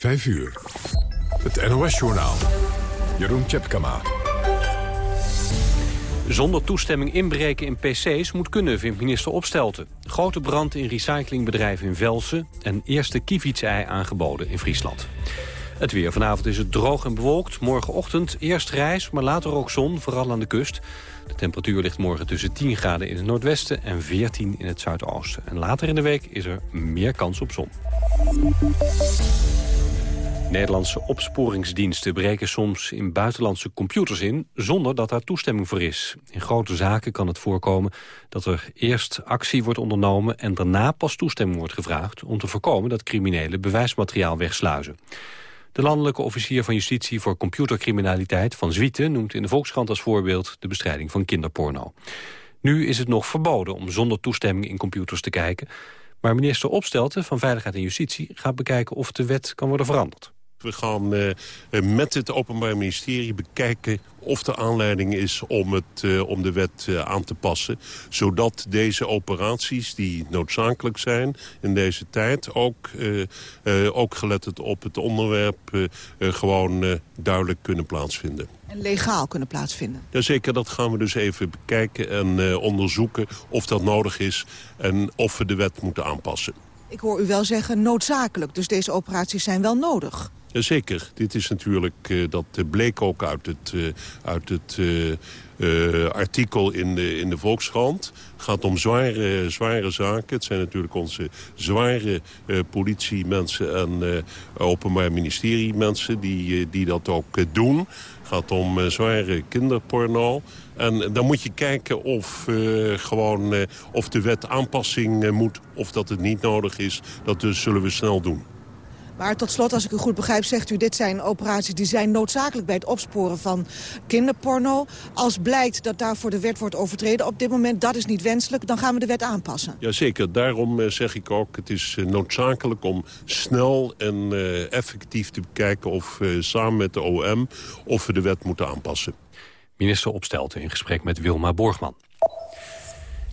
5 uur. Het NOS-journaal. Jeroen Tjepkama. Zonder toestemming inbreken in pc's moet kunnen, vindt minister Opstelten. Grote brand in recyclingbedrijf in Velsen... en eerste kievitsei aangeboden in Friesland. Het weer. Vanavond is het droog en bewolkt. Morgenochtend eerst reis, maar later ook zon, vooral aan de kust. De temperatuur ligt morgen tussen 10 graden in het noordwesten en 14 in het zuidoosten. En later in de week is er meer kans op zon. Nederlandse opsporingsdiensten breken soms in buitenlandse computers in... zonder dat daar toestemming voor is. In grote zaken kan het voorkomen dat er eerst actie wordt ondernomen... en daarna pas toestemming wordt gevraagd... om te voorkomen dat criminelen bewijsmateriaal wegsluizen. De landelijke officier van justitie voor computercriminaliteit van Zwieten... noemt in de Volkskrant als voorbeeld de bestrijding van kinderporno. Nu is het nog verboden om zonder toestemming in computers te kijken... maar minister Opstelten van Veiligheid en Justitie gaat bekijken of de wet kan worden veranderd. We gaan uh, met het Openbaar Ministerie bekijken of er aanleiding is om, het, uh, om de wet uh, aan te passen. Zodat deze operaties die noodzakelijk zijn in deze tijd... ook, ook gelet op het onderwerp gewoon duidelijk kunnen plaatsvinden. En legaal kunnen plaatsvinden? Jazeker, dat gaan we dus even bekijken en onderzoeken of dat nodig is... en of we de wet moeten aanpassen. Ik hoor u wel zeggen noodzakelijk, dus deze operaties zijn wel nodig. Jazeker, dit is natuurlijk, uh, dat bleek ook uit het, uh, uit het artikel in de, in de Volkskrant. Het gaat om zware, zware zaken. Het zijn natuurlijk onze zware politiemensen en openbaar ministeriemensen die, die dat ook doen. Gaat om zware kinderporno. En dan moet je kijken of, gewoon, of de wet aanpassing moet of dat het niet nodig is. Dat dus zullen we snel doen. Maar tot slot, als ik u goed begrijp, zegt u... dit zijn operaties die zijn noodzakelijk bij het opsporen van kinderporno. Als blijkt dat daarvoor de wet wordt overtreden op dit moment... dat is niet wenselijk, dan gaan we de wet aanpassen. Jazeker, daarom uh, zeg ik ook... het is uh, noodzakelijk om snel en uh, effectief te bekijken... of samen met de OM of we de wet moeten aanpassen. Minister Opstelten in gesprek met Wilma Borgman.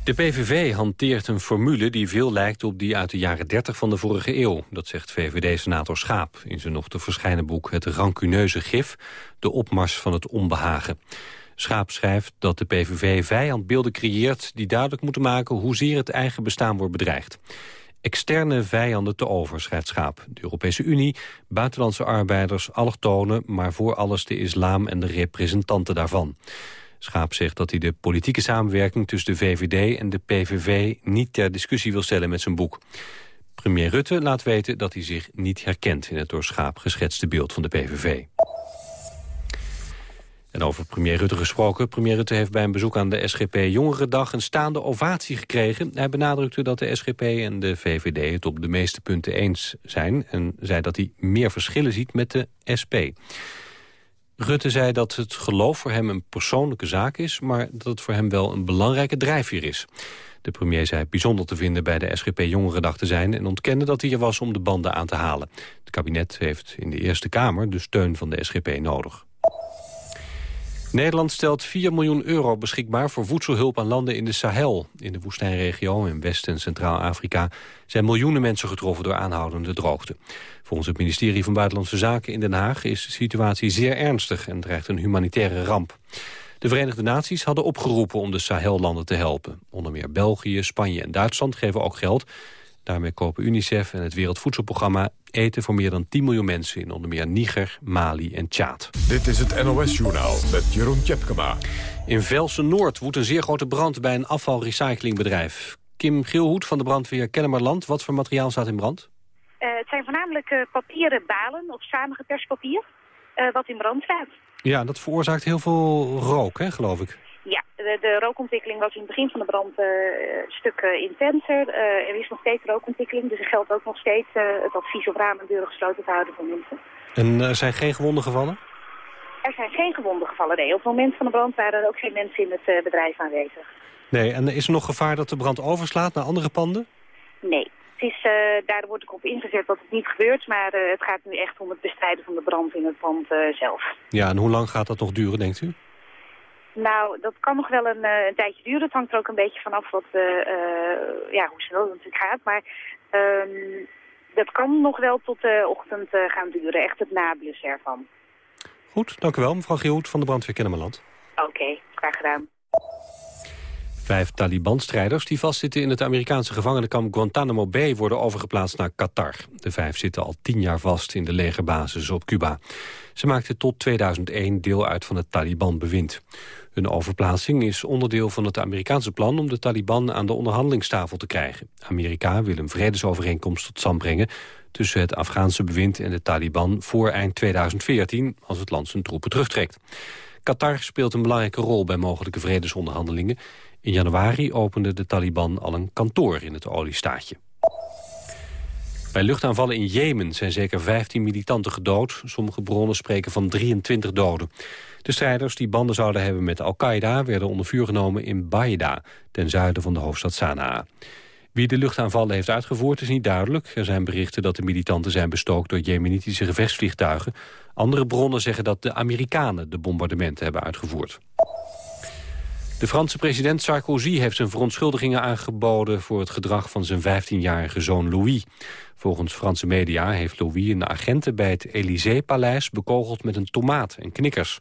De PVV hanteert een formule die veel lijkt op die uit de jaren 30 van de vorige eeuw. Dat zegt VVD-senator Schaap in zijn nog te verschijnen boek Het rancuneuze gif, de opmars van het onbehagen. Schaap schrijft dat de PVV vijandbeelden creëert die duidelijk moeten maken hoezeer het eigen bestaan wordt bedreigd. Externe vijanden te over, schrijft Schaap. De Europese Unie, buitenlandse arbeiders, allochtonen, maar voor alles de islam en de representanten daarvan. Schaap zegt dat hij de politieke samenwerking tussen de VVD en de PVV niet ter discussie wil stellen met zijn boek. Premier Rutte laat weten dat hij zich niet herkent in het door Schaap geschetste beeld van de PVV. En over premier Rutte gesproken. Premier Rutte heeft bij een bezoek aan de SGP Jongerendag een staande ovatie gekregen. Hij benadrukte dat de SGP en de VVD het op de meeste punten eens zijn... en zei dat hij meer verschillen ziet met de SP. Rutte zei dat het geloof voor hem een persoonlijke zaak is... maar dat het voor hem wel een belangrijke drijfveer is. De premier zei bijzonder te vinden bij de SGP Jongerendag te zijn... en ontkende dat hij er was om de banden aan te halen. Het kabinet heeft in de Eerste Kamer de steun van de SGP nodig. Nederland stelt 4 miljoen euro beschikbaar voor voedselhulp aan landen in de Sahel. In de woestijnregio in West- en Centraal-Afrika zijn miljoenen mensen getroffen door aanhoudende droogte. Volgens het ministerie van Buitenlandse Zaken in Den Haag is de situatie zeer ernstig en dreigt een humanitaire ramp. De Verenigde Naties hadden opgeroepen om de Sahel-landen te helpen. Onder meer België, Spanje en Duitsland geven ook geld. Daarmee kopen UNICEF en het Wereldvoedselprogramma eten voor meer dan 10 miljoen mensen in onder meer Niger, Mali en Tjaad. Dit is het NOS-journaal met Jeroen Tjepkema. In Velsen-Noord woedt een zeer grote brand bij een afvalrecyclingbedrijf. Kim Geelhoed van de brandweer Kennemerland. Wat voor materiaal staat in brand? Uh, het zijn voornamelijk uh, papieren balen of samengeperst papier uh, wat in brand staat. Ja, dat veroorzaakt heel veel rook, hè, geloof ik. Ja, de, de, rookontwikkeling was in het begin van de brand uh, een stuk uh, intenser. Uh, er is nog steeds rookontwikkeling, dus er geldt ook nog steeds het advies om ramen en deuren gesloten te houden voor mensen. En er zijn geen gewonden gevallen? Er zijn geen gewonden gevallen, nee. Op het moment van de brand waren er ook geen mensen in het bedrijf aanwezig. Nee, en is er nog gevaar dat de brand overslaat naar andere panden? Nee. Het is, daar wordt ook op ingezet dat het niet gebeurt, maar het gaat nu echt om het bestrijden van de brand in het pand zelf. Ja, en hoe lang gaat dat nog duren, denkt u? Nou, dat kan nog wel een, uh, een, tijdje duren. Het hangt er ook een beetje vanaf wat, uh, uh, ja, hoe snel het natuurlijk gaat. Maar um, dat kan nog wel tot de ochtend gaan duren. Echt het nablussen ervan. Goed, dank u wel, mevrouw Gielhoed van de brandweer Kennemerland. Oké, graag gedaan. Vijf Taliban-strijders die vastzitten in het Amerikaanse gevangenenkamp Guantanamo Bay worden overgeplaatst naar Qatar. De vijf zitten al tien jaar vast in de legerbasis op Cuba. Ze maakten tot 2001 deel uit van het Taliban-bewind. Hun overplaatsing is onderdeel van het Amerikaanse plan om de Taliban aan de onderhandelingstafel te krijgen. Amerika wil een vredesovereenkomst tot stand brengen tussen het Afghaanse bewind en de Taliban voor eind 2014, als het land zijn troepen terugtrekt. Qatar speelt een belangrijke rol bij mogelijke vredesonderhandelingen. In januari opende de Taliban al een kantoor in het oliestaatje. Bij luchtaanvallen in Jemen zijn zeker 15 militanten gedood. Sommige bronnen spreken van 23 doden. De strijders die banden zouden hebben met Al-Qaeda... werden onder vuur genomen in Baida, ten zuiden van de hoofdstad Sanaa. Wie de luchtaanvallen heeft uitgevoerd is niet duidelijk. Er zijn berichten dat de militanten zijn bestookt door jemenitische gevechtsvliegtuigen. Andere bronnen zeggen dat de Amerikanen de bombardementen hebben uitgevoerd. De Franse president Sarkozy heeft zijn verontschuldigingen aangeboden... voor het gedrag van zijn 15-jarige zoon Louis. Volgens Franse media heeft Louis een agenten bij het Élysée-paleis... bekogeld met een tomaat en knikkers.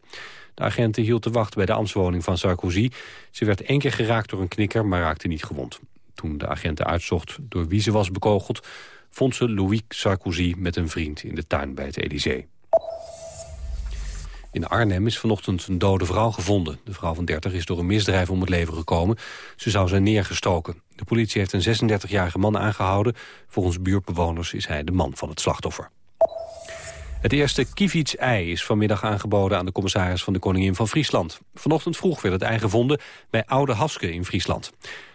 De agenten hield te wachten bij de ambtswoning van Sarkozy. Ze werd één keer geraakt door een knikker, maar raakte niet gewond. Toen de agenten uitzocht door wie ze was bekogeld... vond ze Louis Sarkozy met een vriend in de tuin bij het Élysée. In Arnhem is vanochtend een dode vrouw gevonden. De vrouw van 30 is door een misdrijf om het leven gekomen. Ze zou zijn neergestoken. De politie heeft een 36-jarige man aangehouden. Volgens buurtbewoners is hij de man van het slachtoffer. Het eerste Kivits-ei is vanmiddag aangeboden aan de commissaris van de Koningin van Friesland. Vanochtend vroeg werd het ei gevonden bij Oude Haske in Friesland.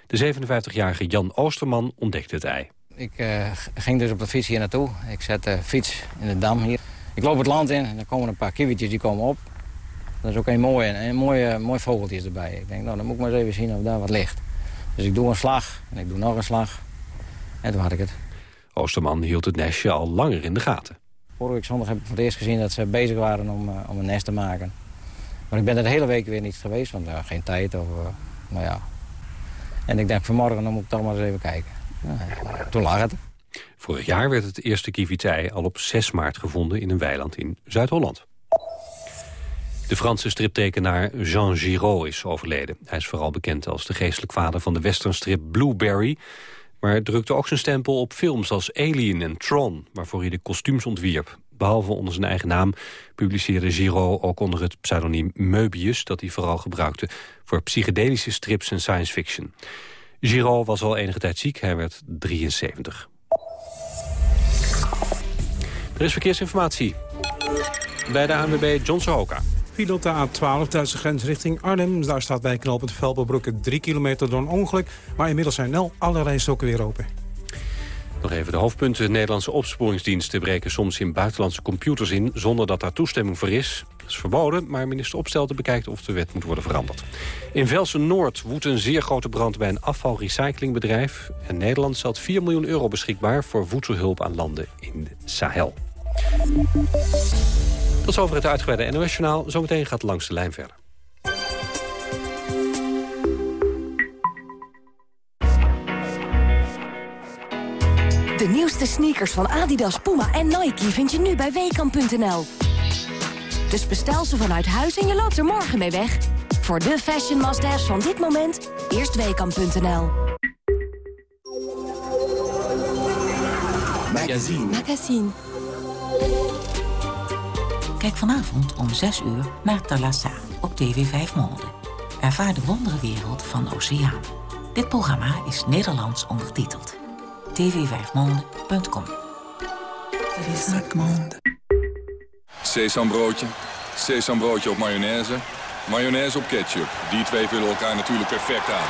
De 57-jarige Jan Oosterman ontdekte het ei. Ik uh, ging dus op de fiets hier naartoe. Ik zet de fiets in de dam hier. Ik loop het land in en dan komen een paar kiewitjes die komen op. Dat is ook een mooie, een mooie, mooi vogeltje erbij. Ik denk, nou, dan moet ik maar eens even zien of daar wat ligt. Dus ik doe een slag en ik doe nog een slag. En toen had ik het. Oosterman hield het nestje al langer in de gaten. Vorige week zondag heb ik voor het eerst gezien dat ze bezig waren om, uh, om een nest te maken. Maar ik ben er de hele week weer niet geweest, want uh, geen tijd. Of, uh, nou ja. En ik denk vanmorgen, dan moet ik toch maar eens even kijken. toen lag het. Vorig jaar werd het eerste kievitsei al op 6 maart gevonden in een weiland in Zuid-Holland. De Franse striptekenaar Jean Giraud is overleden. Hij is vooral bekend als de geestelijk vader van de westernstrip Blueberry... maar drukte ook zijn stempel op films als Alien en Tron... waarvoor hij de kostuums ontwierp. Behalve onder zijn eigen naam publiceerde Giraud ook onder het pseudoniem Möbius... dat hij vooral gebruikte voor psychedelische strips en science fiction. Giraud was al enige tijd ziek, hij werd 73. Er is verkeersinformatie. Bij de ANWB John Sohoka. File op de A12, Duitse grens richting Arnhem. Daar staat bij knooppunt Velpenbroek 3 kilometer door een ongeluk. Maar inmiddels zijn snel alle rijstokken weer open. Nog even de hoofdpunten. Nederlandse opsporingsdiensten breken soms in buitenlandse computers in... zonder dat daar toestemming voor is. Dat is verboden, maar minister Opstelten bekijkt of de wet moet worden veranderd. In Velsen-Noord woedt een zeer grote brand bij een afvalrecyclingbedrijf. En Nederland stelt 4 miljoen euro beschikbaar... voor voedselhulp aan landen in de Sahel. Tot zover het uitgebreide NOS-journaal. Zometeen gaat langs de lijn verder. De nieuwste sneakers van Adidas, Puma en Nike vind je nu bij Weekamp.nl. Dus bestel ze vanuit huis en je loopt er morgen mee weg. Voor de fashion must-haves van dit moment, eerst Weekamp.nl. Magazine. Magazine. Kijk vanavond om 6 uur naar Talassa op TV 5 Monde. Ervaar de wonderenwereld van de oceaan. Dit programma is Nederlands ondertiteld. tv5monde.com Sesambroodje, sesambroodje op mayonaise, mayonaise op ketchup. Die twee vullen elkaar natuurlijk perfect aan.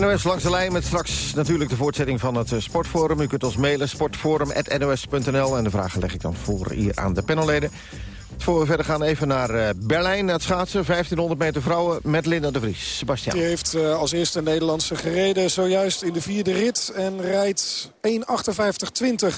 NOS langs de lijn met straks natuurlijk de voortzetting van het eh, Sportforum. U kunt ons mailen, sportforum.nos.nl. En de vragen leg ik dan voor hier aan de panelleden. Voor we verder gaan even naar uh, Berlijn, naar het schaatsen. 1500 meter vrouwen met Linda de Vries. Sebastian. Die heeft uh, als eerste Nederlandse gereden zojuist in de vierde rit. En rijdt 1.58.20.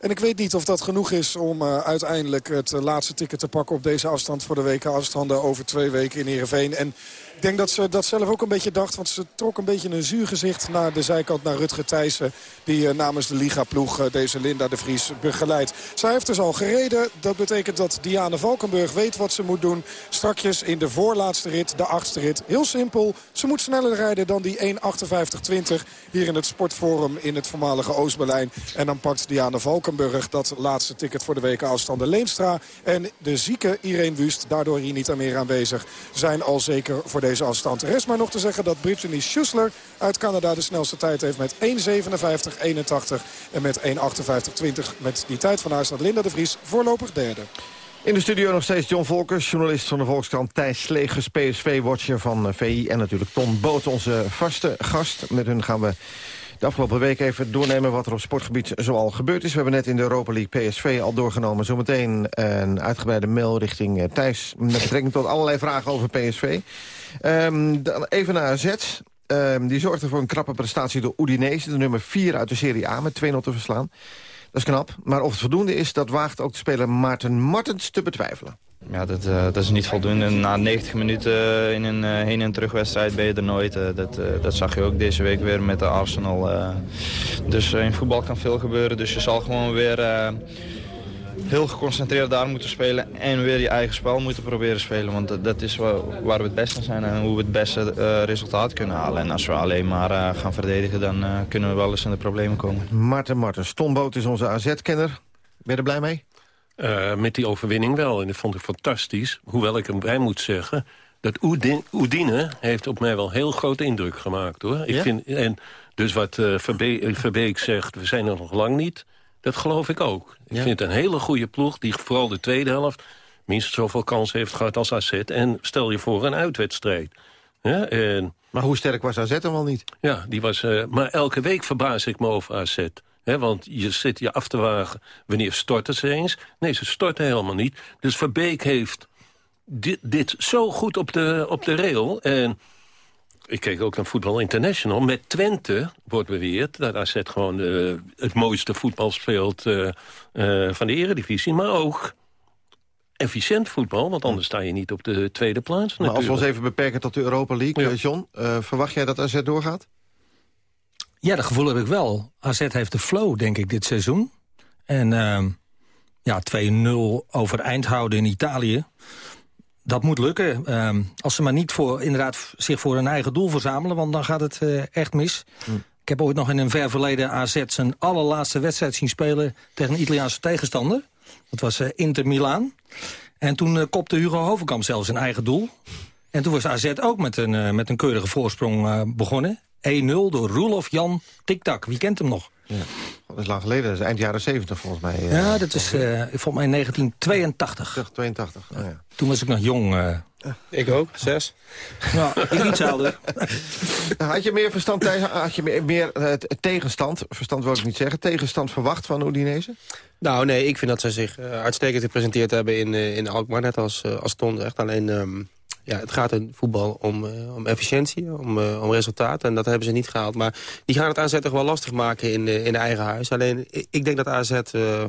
En ik weet niet of dat genoeg is om uiteindelijk het laatste ticket te pakken... op deze afstand voor de weken afstanden over twee weken in Heerenveen. En ik denk dat ze dat zelf ook een beetje dacht. Want ze trok een beetje een zuur gezicht naar de zijkant naar Rutger Thijssen. Die uh, namens de Liga-ploeg uh, deze Linda de Vries begeleidt. Zij heeft dus al gereden. Dat betekent dat Diane Valkenburg weet wat ze moet doen. Strakjes in de voorlaatste rit, de achtste rit. Heel simpel. Ze moet sneller rijden dan die 1.58.20 hier in het Sportforum in het voormalige Oost-Berlijn. En dan pakt Diane Valkenburg dat laatste ticket voor de weken afstanden. Leenstra en de zieke Irene Wust, daardoor hier niet aan meer aanwezig, zijn al zeker voor de deze afstand. Rest maar nog te zeggen dat Brittany Schussler uit Canada de snelste tijd heeft met 1.57.81 en met 1.58.20. Met die tijd van haar Linda de Vries voorlopig derde. In de studio nog steeds John Volkers, journalist van de Volkskrant... Thijs Slegers, PSV-watcher van eh, VI en natuurlijk Ton Boot, onze vaste gast. Met hun gaan we de afgelopen week even doornemen wat er op sportgebied zoal gebeurd is. We hebben net in de Europa League PSV al doorgenomen. Zometeen een uitgebreide mail richting eh, Thijs... met betrekking tot allerlei vragen over PSV. Um, dan even naar AZ. Um, die zorgde voor een krappe prestatie door Udinese. De nummer 4 uit de Serie A met 2-0 te verslaan. Dat is knap. Maar of het voldoende is, dat waagt ook de speler Maarten Martens te betwijfelen. Ja, dat, uh, dat is niet voldoende. Na 90 minuten in een uh, heen- en terugwedstrijd ben je er nooit. Dat, dat zag je ook deze week weer met de Arsenal. dus in voetbal kan veel gebeuren. Dus je zal gewoon weer heel geconcentreerd daar moeten spelen en weer je eigen spel moeten proberen spelen. Want dat is waar we het beste zijn en hoe we het beste resultaat kunnen halen. En als we alleen maar gaan verdedigen, dan kunnen we wel eens in de problemen komen. Marten Marten, Stomboot is onze AZ-kenner. Ben je er blij mee? Met die overwinning wel. En dat vond ik fantastisch. Hoewel ik hem bij moet zeggen... dat Oedine heeft op mij wel heel grote indruk gemaakt. hoor. Ik ja? vind, en dus wat uh, Verbeek, Verbeek zegt, we zijn er nog lang niet... Dat geloof ik ook. Ik Ja. vind het een hele goede ploeg die vooral de tweede helft... minstens zoveel kansen heeft gehad als AZ. En stel je voor een uitwedstrijd. Ja, en, maar hoe sterk was AZ dan wel niet? Ja, die was, uh, maar elke week verbaas ik me over AZ. He, want je zit je af te wagen, wanneer storten ze eens? Nee, ze storten helemaal niet. Dus Verbeek heeft dit, dit zo goed op de, op de rail... En ik keek ook naar Voetbal International. Met Twente wordt beweerd dat AZ gewoon uh, het mooiste voetbal speelt uh, uh, van de eredivisie. Maar ook efficiënt voetbal, want anders sta je niet op de tweede plaats. Maar als we ons even beperken tot de Europa League, ja. John... verwacht jij dat AZ doorgaat? Ja, dat gevoel heb ik wel. AZ heeft de flow, denk ik, dit seizoen. En ja, 2-0 over Eindhoven in Italië dat moet lukken. Um, als ze maar niet voor, inderdaad zich voor hun eigen doel verzamelen... want dan gaat het uh, echt mis. Hm. Ik heb ooit nog in een ver verleden AZ... zijn allerlaatste wedstrijd zien spelen tegen een Italiaanse tegenstander. Dat was uh, Inter Milaan. En toen uh, kopte Hugo Hovenkamp zelfs zijn eigen doel. En toen was AZ ook met een, met een keurige voorsprong begonnen. 1-0 door Roelof Jan Tiktak. Wie kent hem nog? Ja. Dat is lang geleden, dat is eind jaren 70 volgens mij. Uh, ja, dat is uh, volgens mij 1982. 82, oh, ja. Toen was ik nog jong. Uh... Ik ook, zes. Ja, ik iets ouder. had je meer verstand, had je meer, meer tegenstand, verstand wil ik niet zeggen, tegenstand verwacht van Udinese? Nou nee, ik vind dat zij zich uitstekend gepresenteerd hebben in, in Alkmaar, net als, als Ton zegt. Alleen... Um, ja, het gaat in voetbal om, uh, om efficiëntie, om, uh, om resultaat. En dat hebben ze niet gehaald. Maar die gaan het AZ toch wel lastig maken in, uh, in eigen huis. Alleen, ik denk dat AZ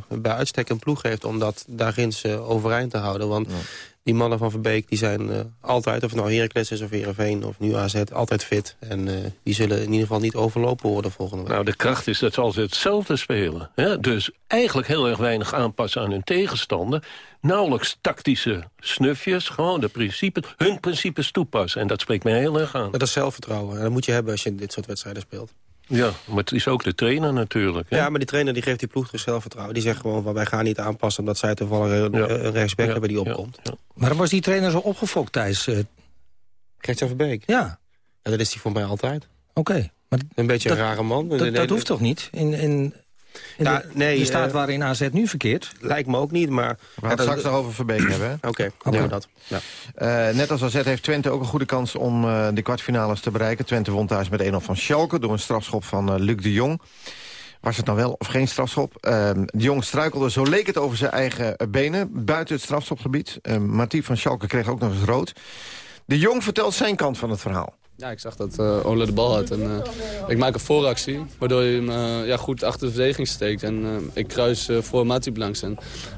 bij uitstek een ploeg heeft... om dat daar ginds overeind te houden. Want. Die mannen van Verbeek die zijn altijd... of het nou Heracles is of Heerenveen of nu AZ, altijd fit. En die zullen in ieder geval niet overlopen worden volgende week. Nou, de kracht is dat ze altijd hetzelfde spelen. Ja? Dus eigenlijk heel erg weinig aanpassen aan hun tegenstander nauwelijks tactische snufjes. Gewoon de principes, hun principes toepassen. En dat spreekt mij heel erg aan. Dat is zelfvertrouwen. En dat moet je hebben als je dit soort wedstrijden speelt. Ja, maar het is ook de trainer natuurlijk. Hè? Ja, maar die trainer die geeft die ploeg dus zelfvertrouwen. Die zegt gewoon van wij gaan niet aanpassen... omdat zij toevallig een, ja. een rechtsback ja. hebben die opkomt. Ja. Waarom was die trainer zo opgefokt, Thijs? Uh... Gert-Jan Verbeek? Ja. Dat is hij voor mij altijd. Oké. Okay. Een beetje dat, een rare man. Dat, dat hoeft toch niet? In In Ja, de, nee, de staat eh, waarin AZ nu verkeert. Lijkt me ook niet, maar... We gaan het straks nog over Verbeek hebben. hè? Oké, ja, dat. Ja. Eh, net als AZ heeft Twente ook een goede kans om eh, de kwartfinales te bereiken. Twente won thuis met 1-0 van Schalke door een strafschop van Luc de Jong. Was het nou wel of geen strafschop? Eh, de Jong struikelde, zo leek het, over zijn eigen benen buiten het strafschopgebied. Uh, Matief van Schalke kreeg ook nog eens rood. De Jong vertelt zijn kant van het verhaal. Ja, ik zag dat uh, Ole de bal had. En, uh, ik maak een vooractie, waardoor hij hem uh, ja, goed achter de verdediging steekt. En ik kruis voor Matip langs.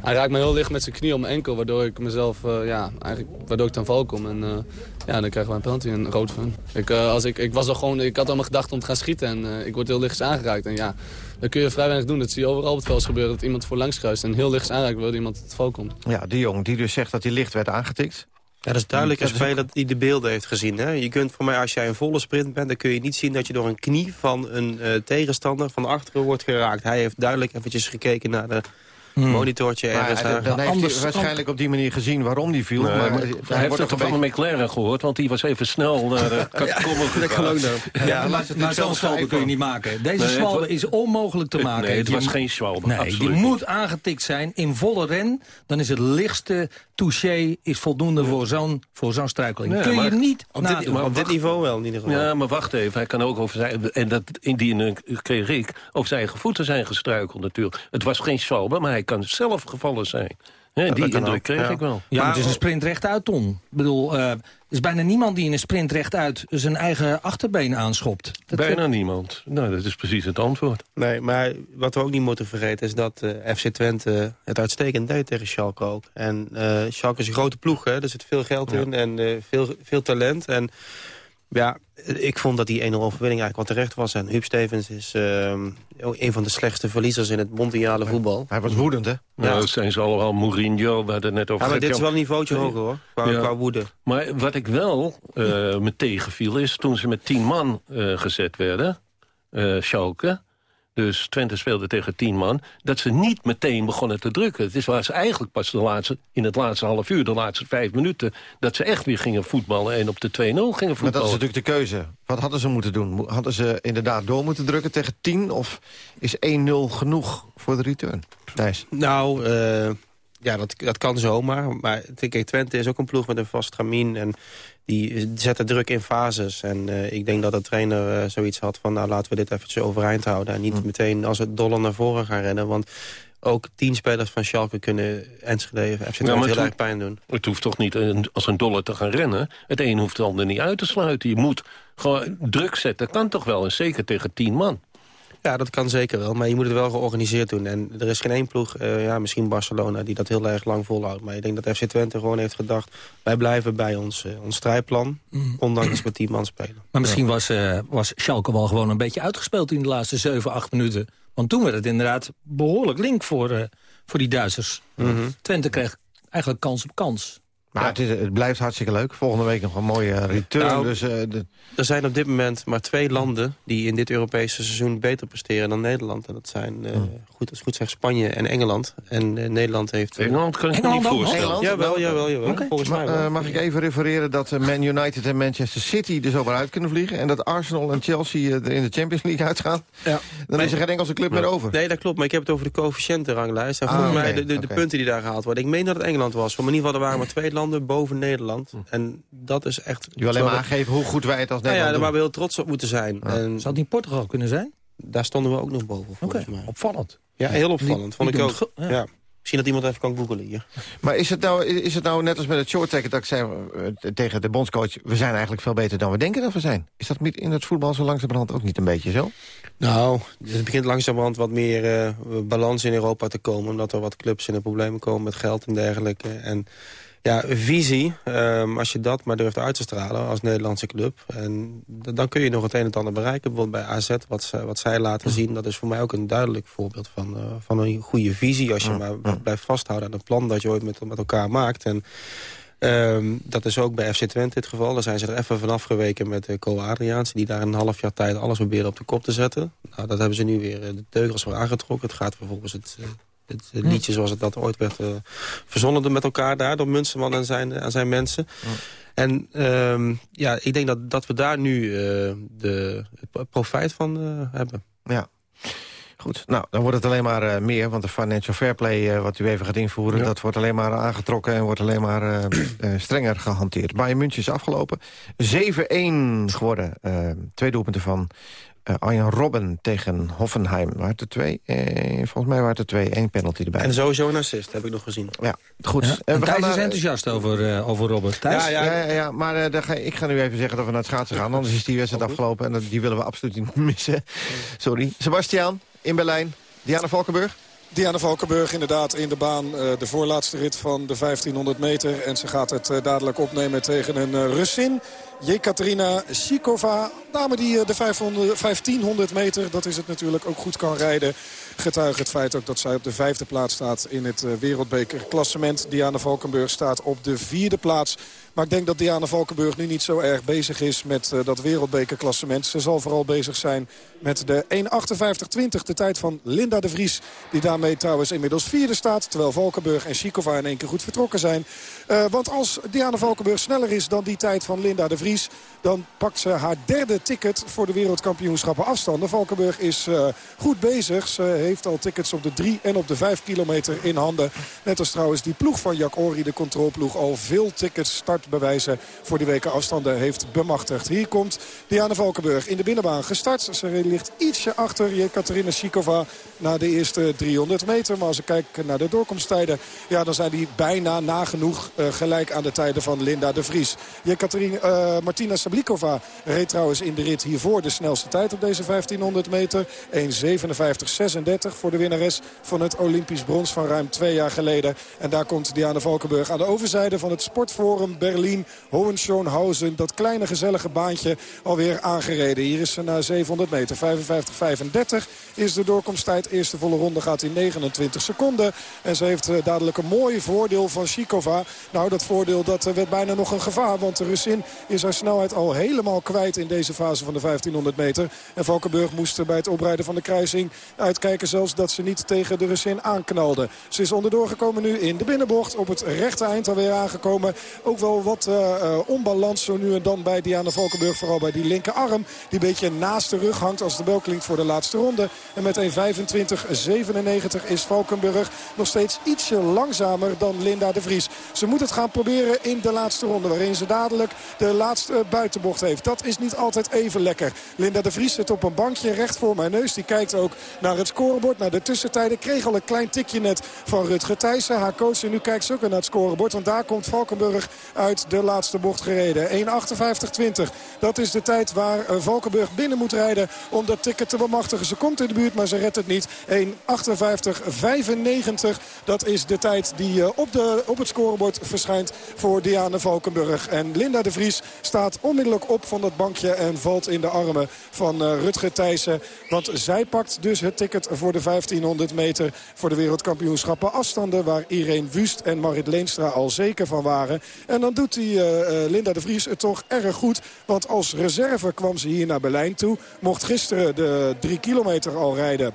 Hij raakt me heel licht met zijn knie om mijn enkel, waardoor ik mezelf, ja, eigenlijk, waardoor ik ten val kom. En ja, dan krijgen we een penalty en rood van. Ik, als ik, ik, was al gewoon, ik had allemaal gedacht om te gaan schieten en ik word heel licht aangeraakt. En ja, dan kun je vrij weinig doen. Dat zie je overal op het veld gebeuren, dat iemand voor langs kruist. En heel licht aanraakt, waardoor iemand het val komt. Ja, de Jong die dus zegt dat hij licht werd aangetikt. Ja, dat is duidelijk als speler die de beelden heeft gezien. Hè? Je kunt voor mij, als jij een volle sprint bent... dan kun je niet zien dat je door een knie van een uh, tegenstander van achteren wordt geraakt. Hij heeft duidelijk eventjes gekeken naar de hmm. monitortje. ergens dan heeft anders, hij waarschijnlijk op die manier gezien waarom die viel. Nee, maar, maar, hij, hij heeft het van de McLaren gehoord, want die was even snel naar de komen gegaan. Ja, maar, maar zo'n zwalbe kun je niet maken. Deze nee, zwalbe is onmogelijk te maken. Nee, het was geen zwalbe. Nee, absoluut die moet aangetikt zijn in volle ren. Dan is het lichtste touché is voldoende voor zo'n voor zo'n struikeling. Nee, kun je niet op nadoen. dit, maar op dit niveau wel in ieder geval. Ja, maar wacht even. Hij kan ook over zijn... En dat indien kreeg ik over zijn eigen voeten zijn gestruikeld natuurlijk. Het was geen zwalbe, maar hij kan zelf gevallen zijn. He, Ja, die dat kan indruk kreeg ja. ik wel. Ja, maar het is een sprint rechtuit, Ton. Ik bedoel, eh, er is bijna niemand die in een sprint rechtuit zijn eigen achterbeen aanschopt. Dat Bijna niemand. Nou, dat is precies het antwoord. Nee, maar wat we ook niet moeten vergeten is dat eh, FC Twente het uitstekend deed tegen Schalke ook. En eh Schalke is een grote ploeg, hè? er zit veel geld in en eh, veel, veel talent. En ja, ik vond dat die 1-0 overwinning eigenlijk wat terecht was. En Huub Stevens is eh, een van de slechtste verliezers in het mondiale voetbal. Hij was woedend, hè? Nou, dat zijn ze allemaal Mourinho, we hadden het net over... Ja, maar dit is wel een niveautje hoger, hoor. Qua, Ja. qua woede. Maar wat ik wel eh, me tegenviel is toen ze met tien man eh, gezet werden, eh Schalke, dus Twente speelde tegen tien man, dat ze niet meteen begonnen te drukken. Het is waar ze eigenlijk pas de laatste, in het laatste half uur, de laatste vijf minuten, dat ze echt weer gingen voetballen en op de 2-0 gingen voetballen. Maar dat is natuurlijk de keuze. Wat hadden ze moeten doen? Hadden ze inderdaad door moeten drukken tegen 10? Of is 1-0 genoeg voor de return? Thijs. Nou, eh, ja, dat, dat kan zomaar. Maar kijk, Twente is ook een ploeg met een vast tramien. En die zetten druk in fases. En eh, ik denk dat de trainer eh, zoiets had van... nou, laten we dit eventjes overeind houden. En niet meteen als het dolle naar voren gaan rennen. Want ook tien spelers van Schalke kunnen Enschede FC Twente Ja, heel erg pijn doen. Het hoeft toch niet als een dolle te gaan rennen. Het een hoeft de ander niet uit te sluiten. Je moet gewoon druk zetten. kan toch wel, en zeker tegen tien man. Ja, dat kan zeker wel. Maar je moet het wel georganiseerd doen. En er is geen één ploeg, eh, ja, misschien Barcelona, die dat heel erg lang volhoudt. Maar ik denk dat FC Twente gewoon heeft gedacht... wij blijven bij ons, eh, ons strijdplan, ondanks we tien man spelen. Maar misschien was, eh, was Schalke wel gewoon een beetje uitgespeeld in de laatste 7, 8 minuten. Want toen werd het inderdaad behoorlijk link voor, voor die Duitsers. Twente kreeg eigenlijk kans op kans. Maar het, is, het blijft hartstikke leuk. Volgende week nog een mooie return. Nou, dus, eh, de- Er zijn op dit moment maar twee landen die in dit Europese seizoen beter presteren dan Nederland. En dat zijn, eh, goed, als ik goed zeg, Spanje en Engeland. En eh, Nederland heeft... eh, Engeland kan ik me niet voorstellen. Engeland? Jawel, jawel, jawel. Volgens mij Ma- eh, mag ik even refereren dat eh, Man United en Manchester City er zo maar uit kunnen vliegen... en dat Arsenal en Chelsea eh, er in de Champions League uitgaan? Ja. Dan is er geen Enkelse club meer over. Nee, dat klopt. Maar ik heb het over de coëfficiëntenranglijst. En Ah, volgens mij de, de, de oké. punten die daar gehaald worden. Ik meen dat het Engeland was. Maar in ieder geval, er waren maar twee landen boven Nederland. En dat is echt... Je wil alleen maar aangeven hoe goed wij het als Nou ja, Nederland daar doen. waar we heel trots op moeten zijn. En Zou het niet Portugal kunnen zijn? daar stonden we ook nog boven, volgens Oké, mij. opvallend. Ja, heel opvallend. Niet- vond niet ik ook. ja. ja. Misschien dat iemand even kan googlen hier. Maar is het, nou, is het nou net als met het shorttracken dat ik zei eh, tegen de bondscoach... we zijn eigenlijk veel beter dan we denken dat we zijn? Is dat niet in het voetbal zo langzamerhand ook niet een beetje zo? Nou, het begint langzamerhand wat meer eh, balans in Europa te komen. Omdat er wat clubs in de problemen komen met geld en dergelijke. En ja, visie, ehm, als je dat maar durft uit te stralen als Nederlandse club... En dan kun je nog het een en het ander bereiken. Bijvoorbeeld bij AZ, wat, ze- wat zij laten zien... dat is voor mij ook een duidelijk voorbeeld van, eh, van een goede visie. Als je maar blijft vasthouden aan het plan dat je ooit met, met elkaar maakt... En, Ehm, dat is ook bij FC Twente het geval. Daar zijn ze er even vanaf geweken met de Co Adriaanse... die daar een half jaar tijd alles proberen op de kop te zetten. Nou, dat hebben ze nu weer eh, de teugels voor aangetrokken. Het gaat vervolgens het, eh, het liedje zoals het dat ooit werd eh, verzonnen met elkaar daar... door Munsterman en zijn, en zijn mensen. En ehm, ja, ik denk dat, dat we daar nu eh, de, het profijt van eh, hebben. Ja. Goed, nou, dan wordt het alleen maar eh, meer. Want de financial fair play, eh, wat u even gaat invoeren... dat wordt alleen maar aangetrokken en wordt alleen maar eh, eh, strenger gehanteerd. Bayern München is afgelopen. 7-1 geworden. Eh, twee doelpunten van eh, Arjen Robben tegen Hoffenheim. Waren het er twee? Eh, volgens mij waren het er twee. Eén penalty erbij. En sowieso een assist, heb ik nog gezien. Ja, goed. Ja, Eh, en we Thijs gaan is naar- enthousiast over, eh, over Robert. Thijs? Ja, ja, ja, ja, maar eh, ga, ik ga nu even zeggen dat we naar het schaatsen gaan. Anders is die wedstrijd afgelopen en dat- die willen we absoluut niet missen. Sorry. Sebastiaan, in Berlijn. Diana Valkenburg. Diana Valkenburg inderdaad in de baan. eh, de voorlaatste rit van de 1500 meter. En ze gaat het dadelijk opnemen tegen een Russin. Jekaterina Shikova. Dame die eh, de 500, 1500 meter, dat is het natuurlijk, ook goed kan rijden. Getuige het feit ook dat zij op de vijfde plaats staat in het eh, wereldbekerklassement. Diana Valkenburg staat op de vierde plaats. Maar ik denk dat Diana Valkenburg nu niet zo erg bezig is met eh, dat wereldbekerklassement. Ze zal vooral bezig zijn met de 1.58.20. De tijd van Linda de Vries. Die daarmee trouwens inmiddels vierde staat. Terwijl Valkenburg en Shikova in één keer goed vertrokken zijn. Eh, want als Diana Valkenburg sneller is dan die tijd van Linda de Vries... dan pakt ze haar derde ticket voor de wereldkampioenschappen afstanden. Valkenburg is eh, goed bezig. Ze heeft al tickets op de 3 en op de 5 kilometer in handen. Net als trouwens die ploeg van Jack Ori, de controleploeg... al veel tickets startbewijzen voor die weken afstanden heeft bemachtigd. Hier komt Diana Valkenburg in de binnenbaan gestart. Ze ligt ietsje achter Jekaterina Shikova na de eerste 300 meter. Maar als ik kijk naar de doorkomsttijden... Ja, dan zijn die bijna nagenoeg eh, gelijk aan de tijden van Linda de Vries. Jekaterina, eh, Martina Sablikova reed trouwens in de rit hiervoor de snelste tijd op deze 1500 meter. 1.57.36 voor de winnares van het Olympisch brons van ruim twee jaar geleden. En daar komt Diana Valkenburg aan de overzijde van het Sportforum Berlin Hohenschönhausen. Dat kleine gezellige baantje alweer aangereden. Hier is ze na 700 meter. 55-35 is de doorkomsttijd. Eerste volle ronde gaat in 29 seconden. En ze heeft eh, dadelijk een mooi voordeel van Shikova. Nou, dat voordeel dat eh, werd bijna nog een gevaar. Want de Russin is haar snelheid al helemaal kwijt in deze fase van de 1500 meter. En Valkenburg moest bij het oprijden van de kruising uitkijken zelfs dat ze niet tegen de Russin aanknalde. Ze is onderdoor gekomen nu in de binnenbocht. Op het rechte eind alweer aangekomen. Ook wel wat eh, eh, onbalans zo nu en dan bij Diana Valkenburg. Vooral bij die linkerarm. Die een beetje naast de rug hangt als de bel klinkt voor de laatste ronde. En met 1.25.97 is Valkenburg nog steeds ietsje langzamer dan Linda de Vries. Ze moet het gaan proberen in de laatste ronde. Waarin ze dadelijk de laatste buitenbocht heeft. Dat is niet altijd even lekker. Linda de Vries zit op een bankje recht voor mijn neus. Die kijkt ook naar het scorebord, naar de tussentijden. Kreeg al een klein tikje net van Rutger Thijssen, haar coach. En nu kijkt ze ook weer naar het scorebord. Want daar komt Valkenburg uit de laatste bocht gereden. 1.58.20. Dat is de tijd waar eh, Valkenburg binnen moet rijden om dat ticket te bemachtigen. Ze komt in de buurt, maar ze redt het niet. 1.58.95. Dat is de tijd die eh, op, de, op het scorebord verschijnt voor Diane Valkenburg. En Linda de Vries staat onmiddellijk op van dat bankje en valt in de armen van eh, Rutger Thijssen. Want zij pakt dus het ticket voor de 1500 meter voor de wereldkampioenschappen afstanden. Waar Irene Wust en Marit Leenstra al zeker van waren. En dan doet die eh, eh, Linda de Vries het toch erg goed. Want als reserve kwam ze hier naar Berlijn toe. Mocht gisteren de drie kilometer al rijden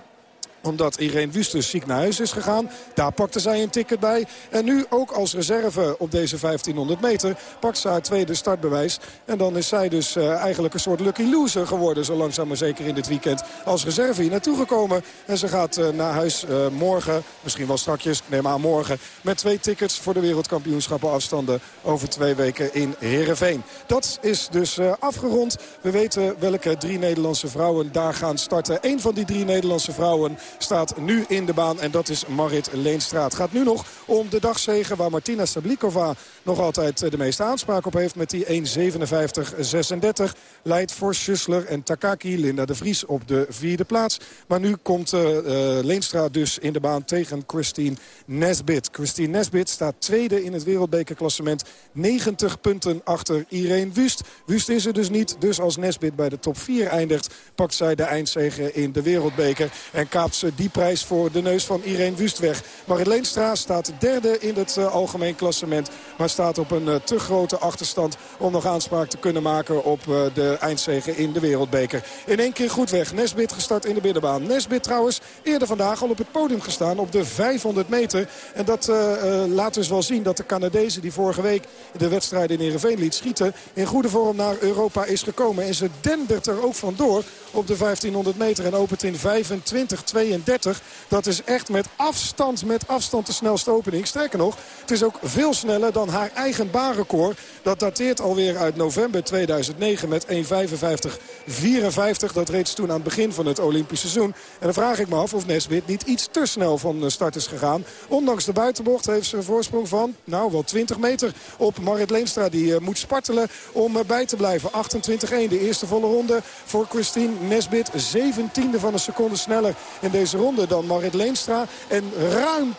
omdat Irene Wustus ziek naar huis is gegaan. Daar pakte zij een ticket bij. En nu ook als reserve op deze 1500 meter pakt ze haar tweede startbewijs. En dan is zij dus uh, eigenlijk een soort lucky loser geworden. Zo langzaam maar zeker in dit weekend als reserve hier naartoe gekomen. En ze gaat uh, naar huis uh, morgen, misschien wel strakjes, neem aan morgen... met twee tickets voor de wereldkampioenschappen afstanden over twee weken in Heerenveen. Dat is dus afgerond. We weten welke drie Nederlandse vrouwen daar gaan starten. Eén van die drie Nederlandse vrouwen staat nu in de baan. En dat is Marit Leenstra. Het gaat nu nog om de dagzegen waar Martina Sablikova nog altijd de meeste aanspraak op heeft. Met die 1.57.36 leidt voor Schussler en Takaki Linda de Vries op de vierde plaats. Maar nu komt uh, Leenstra dus in de baan tegen Christine Nesbit. Christine Nesbit staat tweede in het wereldbekerklassement. 90 punten achter Irene Wust. Wust is er dus niet. Dus als Nesbit bij de top 4 eindigt, pakt zij de eindzege in de wereldbeker. En kaapt ze die prijs voor de neus van Irene Wust weg. Marit Leenstra staat derde in het algemeen klassement. Maar staat op een uh, te grote achterstand om nog aanspraak te kunnen maken op uh, de eindzege in de wereldbeker. In één keer goed weg. Nesbit gestart in de binnenbaan. Nesbit trouwens eerder vandaag al op het podium gestaan op de 500 meter. En dat laat dus wel zien dat de Canadezen die vorige week de wedstrijd in Ereveen liet schieten... in goede vorm naar Europa is gekomen. En ze dendert er ook vandoor op de 1500 meter. En opent in 25-32. Dat is echt met afstand, met afstand de snelste opening. Sterker nog, het is ook veel sneller dan haar eigen baanrecord. Dat dateert alweer uit november 2009 met 1.55-54. Dat reeds toen aan het begin van het Olympisch seizoen. En dan vraag ik me af of Nesbit niet iets te snel van start is gegaan. Ondanks de buitenbocht heeft ze een voorsprong van, nou wel 20 meter op Marit Leenstra. Die moet spartelen om bij te blijven. 28-1 de eerste volle ronde voor Christine Nesbit. 17e van een seconde sneller in deze ronde dan Marit Leenstra. En ruim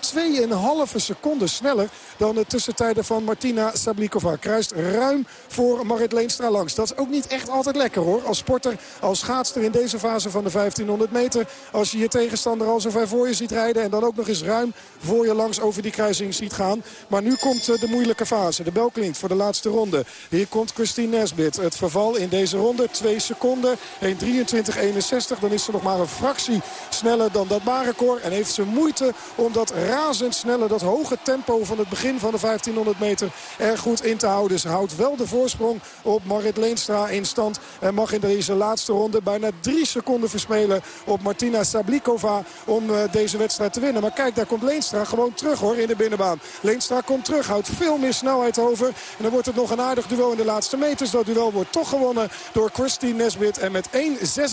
2,5 seconden sneller dan de tussentijden van Martina Sablikova. Kruist ruim voor Marit Leenstra langs. Dat is ook niet echt altijd lekker hoor. Als sporter, als schaatster in deze fase van de 1500 meter. Als je je tegenstander al zo ver voor je ziet rijden. En dan ook nog eens ruim voor je langs over die kruising ziet gaan. Maar nu komt de moeilijke fase. De bel klinkt voor de laatste ronde. Hier komt Christine Nesbit. Het verval in deze ronde. 2 seconden. 1.23.61. Dan is ze nog maar een fractie sneller dan dat baanrecord. En heeft ze moeite om dat razendsnelle, dat hoge tempo van het begin van de 1500 meter erg goed in te houden. Ze houdt wel de voorsprong op Marit Leenstra in stand. En mag in deze laatste ronde bijna drie seconden versmelen op Martina Sablikova om uh, deze wedstrijd te winnen. Maar kijk, daar komt Leenstra gewoon terug hoor in de binnenbaan. Leenstra komt terug, houdt veel meer snelheid over. En dan wordt het nog een aardig duel in de laatste meters. Dat duel wordt toch gewonnen door Christine Nesbit. En met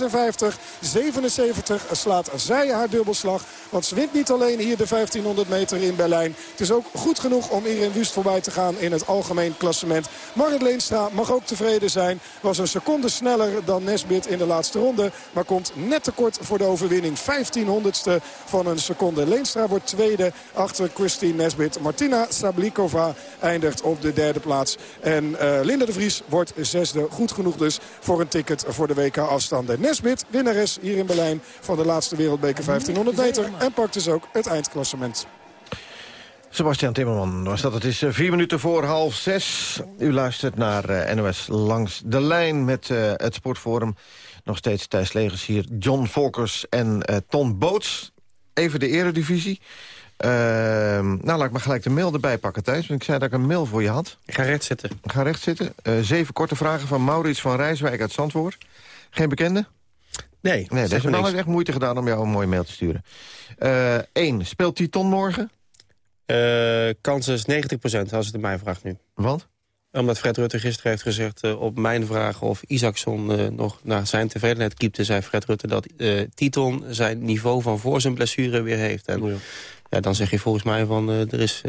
1.56-77 slaat zij haar dubbelslag. Want ze wint niet alleen hier de 1500 meter in Berlijn. Het is ook goed genoeg om Irene Wust voorbij te gaan in het algemeen klassement. Marit Leenstra mag ook tevreden zijn. Was een seconde sneller dan Nesbit in de laatste ronde. Maar komt net tekort voor de overwinning. 1500ste van een seconde. Leenstra wordt tweede achter Christine Nesbit. Martina Sablikova eindigt op de derde plaats. En uh, Linda de Vries wordt zesde. Goed genoeg dus voor een ticket voor de WK afstanden. Nesbit, winnares hier in Berlijn van de laatste wereldbeker 1500 meter. En pakt dus ook het eindklassement. Sebastian Timmerman was dat. Het is vier minuten voor half zes. U luistert naar uh, NOS Langs de Lijn met uh, het Sportforum. Nog steeds Thijs Legers hier, John Volkers en uh, Ton Boots. Even de eredivisie. Uh, nou, laat ik maar gelijk de mail erbij pakken, Thijs. Want ik zei dat ik een mail voor je had. Ik ga recht zitten. Ik ga recht zitten. Uh, zeven korte vragen van Maurits van Rijswijk uit Zandvoort. Geen bekende? Nee, nee dat is wel echt moeite gedaan om jou een mooie mail te sturen. Eén, uh, speelt Titon morgen? Uh, kans is 90% als het mij vraagt nu. Want? Omdat Fred Rutte gisteren heeft gezegd uh, op mijn vraag of Isaacson nog naar zijn tevredenheid kiepte... zei Fred Rutte dat Titon zijn niveau van voor zijn blessure weer heeft. En ja. ja dan zeg je volgens mij van er is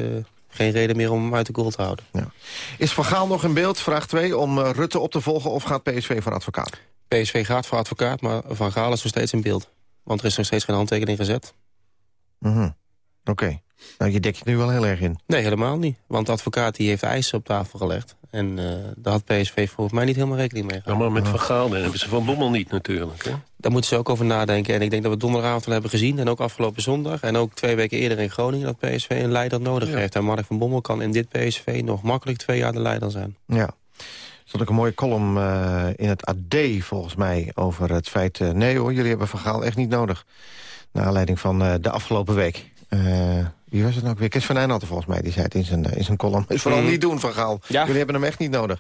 geen reden meer om hem uit de goal te houden. Ja. Is Van Gaal nog in beeld, vraag 2, om Rutte op te volgen of gaat PSV voor advocaat? PSV gaat voor advocaat, maar Van Gaal is nog steeds in beeld. Want er is nog steeds geen handtekening gezet. Mm -hmm. Oké. Okay. Nou, je dekt je nu wel heel erg in. Nee, helemaal niet. Want de advocaat die heeft eisen op tafel gelegd. En uh, daar had PSV volgens mij niet helemaal rekening mee gehad. Ja, maar met Van Gaal hebben ze Van Bommel niet natuurlijk. Hè? Daar moeten ze ook over nadenken. En ik denk dat we donderdagavond al hebben gezien. En ook afgelopen zondag. En ook twee weken eerder in Groningen. Dat PSV een leider nodig ja. heeft. En Mark van Bommel kan in dit PSV nog makkelijk twee jaar de leider zijn. Ja. Stond ook een mooie column uh, in het AD volgens mij. Over het feit, uh, nee hoor, jullie hebben Van Gaal echt niet nodig. Naar aanleiding van uh, de afgelopen week. Wie was het nou weer? Kees van Eijnatten volgens mij, die zei het in zijn, in zijn column. Is vooral mm. niet doen, Van Gaal. Ja. Jullie hebben hem echt niet nodig.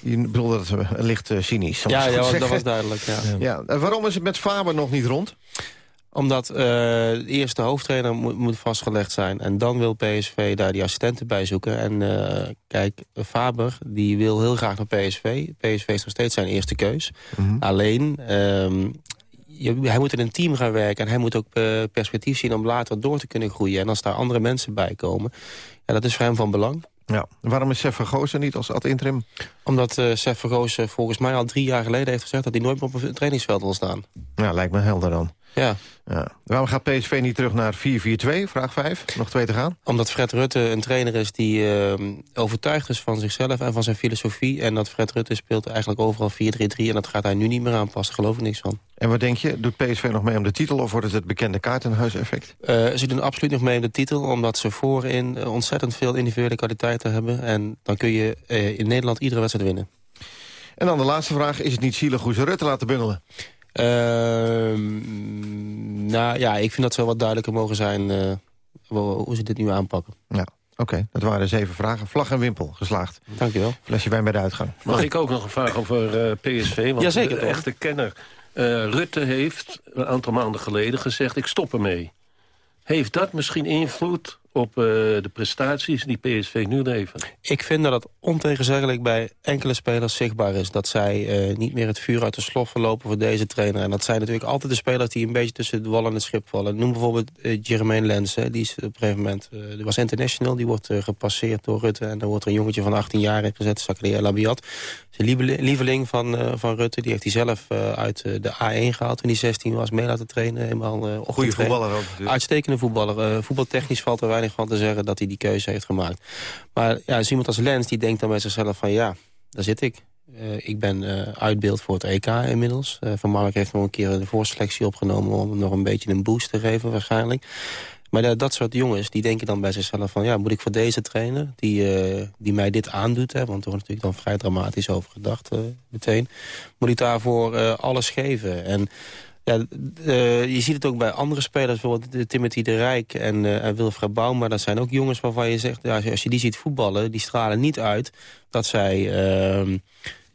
Je bedoelde dat licht cynisch. Ja, ja dat was duidelijk. Ja. Ja. Ja. waarom is het met Faber nog niet rond? Omdat uh, de eerste hoofdtrainer moet, moet, vastgelegd zijn. En dan wil PSV daar die assistenten bij zoeken. En uh, kijk, Faber die wil heel graag naar PSV. PSV is nog steeds zijn eerste keus. Mm -hmm. Alleen, um, je, hij moet in een team gaan werken. En hij moet ook uh, perspectief zien om later door te kunnen groeien. En als daar andere mensen bij komen, ja, dat is voor hem van belang. Ja. Waarom is Sef Vergozen niet als ad interim? Omdat uh, Sef Vergozen volgens mij al drie jaar geleden heeft gezegd... dat hij nooit meer op een trainingsveld wil staan. Ja, lijkt me helder dan. Ja. ja. Waarom gaat PSV niet terug naar 4-4-2? Vraag 5. Nog twee te gaan. Omdat Fred Rutte een trainer is die uh, overtuigd is van zichzelf en van zijn filosofie. En dat Fred Rutte speelt eigenlijk overal 4-3-3. En dat gaat hij nu niet meer aanpassen. Geloof ik niks van. En wat denk je? Doet PSV nog mee om de titel of wordt het het bekende kaartenhuis-effect? Uh, ze doen absoluut nog mee om de titel. Omdat ze voorin ontzettend veel individuele kwaliteiten hebben. En dan kun je uh, in Nederland iedere wedstrijd winnen. En dan de laatste vraag. Is het niet zielig hoe ze Rutte laten bungelen? Uh, nou ja, ik vind dat ze wel wat duidelijker mogen zijn uh, hoe ze dit nu aanpakken. Ja, oké. Okay. Dat waren zeven vragen. Vlag en wimpel, geslaagd. Dankjewel. Flesje wijn bij de uitgang. Mag ik ook nog een vraag over uh, PSV? Want Jazeker, de echte kenner Rutte heeft een aantal maanden geleden gezegd... ik stop ermee. Heeft dat misschien invloed op uh, de prestaties die PSV nu levert? Ik vind dat het ontegenzeggelijk bij enkele spelers zichtbaar is... dat zij uh, niet meer het vuur uit de slof verlopen voor deze trainer. En dat zijn natuurlijk altijd de spelers die een beetje tussen de wal en het schip vallen. Noem bijvoorbeeld uh, Jermaine Lens, hè, die is op een gegeven moment... die was international, die wordt gepasseerd door Rutte... en dan wordt er een jongetje van 18 jaar ingezet, Zakaria Labiat. De lieveling van, van Rutte, die heeft hij zelf uit de A1 gehaald... toen hij 16 was, mee laten trainen. Helemaal, Goede voetballer ook natuurlijk. Uitstekende voetballer. voetbaltechnisch valt er weinig van te zeggen dat hij die keuze heeft gemaakt. Maar ja, is iemand als Lens die denkt dan bij zichzelf van ja, daar zit ik. Uh, ik ben uh, uitbeeld voor het EK inmiddels. Uh, van Mark heeft nog een keer de voorselectie opgenomen... om nog een beetje een boost te geven waarschijnlijk. Maar dat soort jongens die denken dan bij zichzelf van... ja, moet ik voor deze trainer, die, die mij dit aandoet... Hè, want er wordt natuurlijk dan vrij dramatisch over gedacht meteen... moet ik daarvoor alles geven? En ja, uh, je ziet het ook bij andere spelers, bijvoorbeeld Timothy de Rijk en, uh, en Wilfred Bauma. Dat zijn ook jongens waarvan je zegt, ja, als je die ziet voetballen, die stralen niet uit dat zij, uh,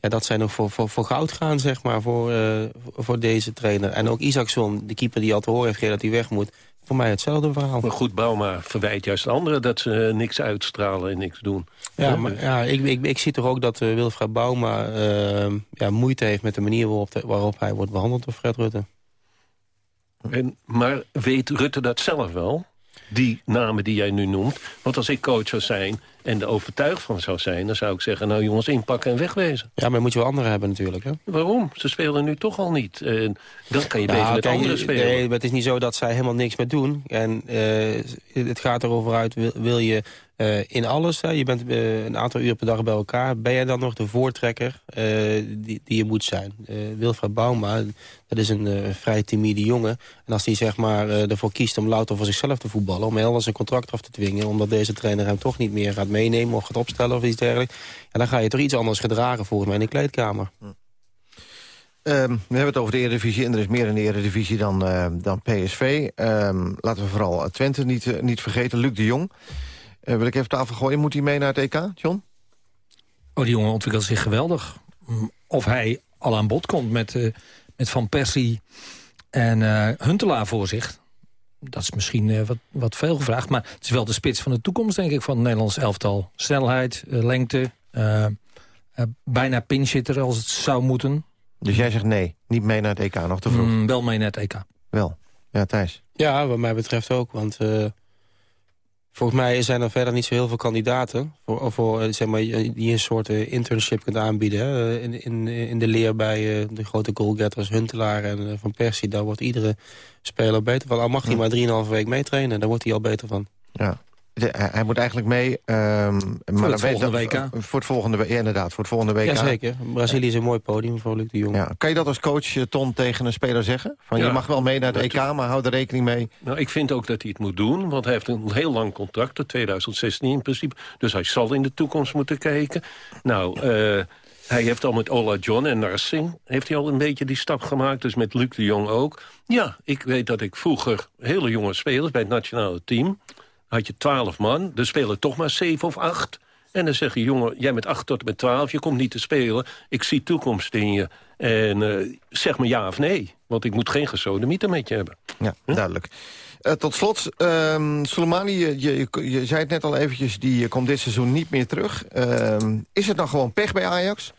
ja, dat zij nog voor, voor, voor goud gaan, zeg maar, voor, uh, voor deze trainer. En ook Isaacson, de keeper die al te horen heeft gegeven dat hij weg moet. Voor mij hetzelfde verhaal. Maar goed, Bauma verwijt juist anderen dat ze niks uitstralen en niks doen. Ja, maar ja, ik, ik, ik zie toch ook dat uh, Wilfred Bauma ja, moeite heeft met de manier waarop, de, waarop hij wordt behandeld door Fred Rutte. En, maar weet Rutte dat zelf wel? Die namen die jij nu noemt. Want als ik coach zou zijn en er overtuigd van zou zijn... dan zou ik zeggen, nou jongens, inpakken en wegwezen. Ja, maar moet je wel anderen hebben natuurlijk. Hè? Waarom? Ze spelen nu toch al niet. Uh, dan kan je nou, beter met kijk, anderen spelen. Nee, het is niet zo dat zij helemaal niks meer doen. En uh, het gaat erover uit, wil, wil je uh, in alles, hè, je bent uh, een aantal uur per dag bij elkaar... ben jij dan nog de voortrekker die, die je moet zijn? Wilfred Bauma, dat is een vrij timide jongen. En als hij zeg maar, ervoor kiest om louter voor zichzelf te voetballen... om heel zijn contract af te dwingen... omdat deze trainer hem toch niet meer gaat meenemen of gaat opstellen of iets dergelijks... Ja, dan ga je toch iets anders gedragen volgens mij in de kleedkamer. Hm. Um, we hebben het over de Eredivisie en er is meer in de Eredivisie dan, uh, dan PSV. Um, laten we vooral Twente niet, uh, niet vergeten. Luc de Jong uh, wil ik even tafel gooien. Moet hij mee naar het EK, John? Oh, die jongen ontwikkelt zich geweldig. Mm, of hij al aan bod komt met, met Van Persie en Huntelaar voor zich. Dat is misschien wat, wat veel gevraagd. Maar het is wel de spits van de toekomst, denk ik, van het Nederlands elftal. Snelheid, lengte, bijna pinchitter als het zou moeten. Dus jij zegt nee, niet mee naar het EK, nog te vroeg? Mm, wel mee naar het EK. Wel, ja Thijs? Ja, wat mij betreft ook, want... Uh, volgens mij zijn er verder niet zo heel veel kandidaten... voor, voor eh, zeg maar, die een soort uh, internship kunt aanbieden. Hè? In, in, in de leer bij de grote goalgetters Huntelaar en Van Persie... daar wordt iedere speler beter van. Al mag hij maar 3,5 week meetrainen, daar wordt hij al beter van. Ja, hij moet eigenlijk mee. Um, voor maar het volgende WK. Voor het volgende WK, ja, inderdaad, voor het volgende WK. Jazeker. Brazilië is een mooi podium voor Luc de Jong. Ja. Kan je dat als coach, eh, Ton, tegen een speler zeggen? Van, ja, je mag wel mee naar het EK, maar hou er rekening mee. Nou, ik vind ook dat hij het moet doen, want hij heeft een heel lang contract... tot 2016 in principe. Dus hij zal in de toekomst moeten kijken. Nou... Uh, hij heeft al met Ola John en Narsing... heeft hij al een beetje die stap gemaakt, dus met Luc de Jong ook. Ja, ik weet dat ik vroeger hele jonge spelers bij het nationale team had je twaalf man, er spelen toch maar zeven of acht. En dan zeg je, jongen, jij met acht tot en met twaalf, je komt niet te spelen. Ik zie toekomst in je. En uh, zeg me ja of nee, want ik moet geen gesodemieter met je hebben. Ja, duidelijk. Uh, tot slot, uh, Soleimani, je, je, je, zei het net al eventjes, die komt dit seizoen niet meer terug. Uh, is het dan gewoon pech bij Ajax?